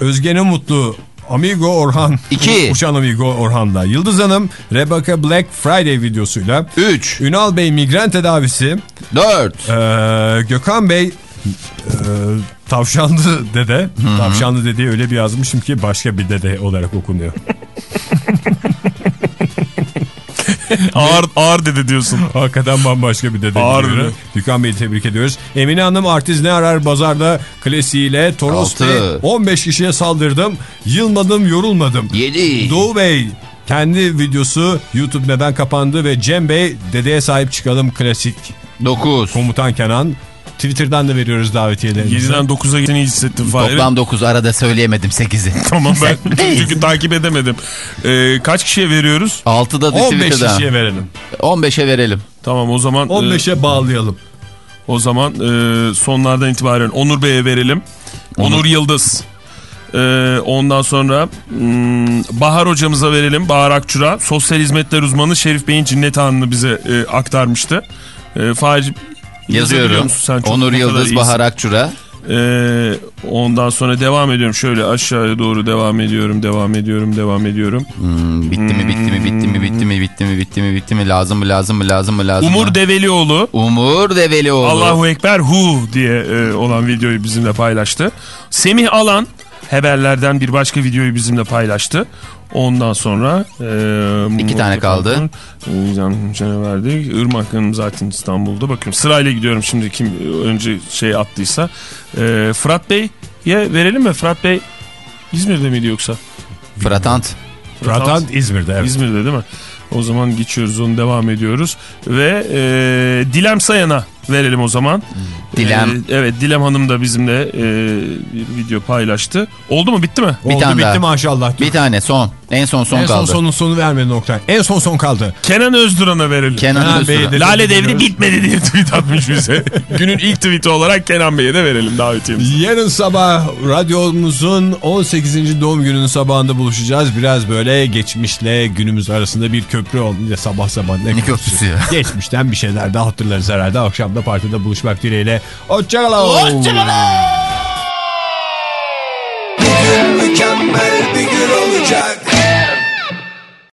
Özge'nin mutlu. Amigo Orhan. İki. Uçan Amigo Orhan'da. Yıldız Hanım Rebecca Black Friday videosuyla. 3. Ünal Bey migren tedavisi. 4. Ee, Gökhan Bey e, tavşanlı dede. Tavşanlı dedeyi öyle bir yazmışım ki başka bir dede olarak okunuyor. Ağır, ağır dedi diyorsun. Hakikaten bambaşka bir dede. Ağır dedi. Gökhan Bey'i tebrik ediyoruz. Emine Hanım artist ne arar bazarda klasiğiyle Toros Altı. Bey 15 kişiye saldırdım. Yılmadım yorulmadım. 7. Doğu Bey kendi videosu YouTube neden kapandı ve Cem Bey dedeye sahip çıkalım klasik 9. komutan Kenan. Twitter'dan da veriyoruz davetiyelerimizi. 7'den 9'a gittiğini hissettim. Fahir. Toplam 9 arada söyleyemedim 8'i. Tamam ben çünkü takip edemedim. Ee, kaç kişiye veriyoruz? 6'da da 15 Twitter'da. kişiye verelim. 15'e verelim. Tamam o zaman e, 15'e bağlayalım. o zaman e, sonlardan itibaren Onur Bey'e verelim. Onur, Yıldız. E, ondan sonra hmm, Bahar hocamıza verelim. Bahar Akçura. Sosyal hizmetler uzmanı Şerif Bey'in cinnet anını bize e, aktarmıştı. E, Fahir Yazıyorum. sen? Onur Yıldız. Bahar Akçura. Ee, ondan sonra devam ediyorum. Şöyle aşağıya doğru devam ediyorum, devam ediyorum, devam ediyorum. Hmm, bitti mi bitti mi bitti mi bitti mi bitti mi bitti mi bitti mi lazım mı lazım mı lazım mı lazım Umur mı? Develioğlu. Umur Develioğlu. Allahu Ekber Hu diye e, olan videoyu bizimle paylaştı. Semih Alan haberlerden bir başka videoyu bizimle paylaştı. Ondan sonra e, İki tane kaldı. Can verdik. Irmak Hanım zaten İstanbul'da. Bakıyorum sırayla gidiyorum şimdi kim önce şey attıysa. E, Fırat Bey'e verelim mi? Fırat Bey İzmir'de miydi yoksa? Fıratant. Fırat İzmir'de evet. İzmir'de değil mi? O zaman geçiyoruz onu devam ediyoruz. Ve e, Dilem Sayan'a verelim o zaman. Dilem. E, evet Dilem Hanım da bizimle e, bir video paylaştı. Oldu mu bitti mi? Bir Oldu tane bitti daha. maşallah. Bir tane son. En son son en son kaldı. sonun sonu vermedi nokta. En son son kaldı. Kenan Özduran'a verelim. Kenan. Bey'e de- Lale devri bitmedi diye tweet atmış bize. Günün ilk tweeti olarak Kenan Bey'e de verelim davetiyemizi. Yarın sabah radyomuzun 18. doğum gününün sabahında buluşacağız. Biraz böyle geçmişle günümüz arasında bir köprü olunca sabah sabah ne, Ne köprüsü ya? Geçmişten bir şeyler daha hatırlarız herhalde. Akşam da partide buluşmak dileğiyle. Hoşçakalın. Hoşçakalın.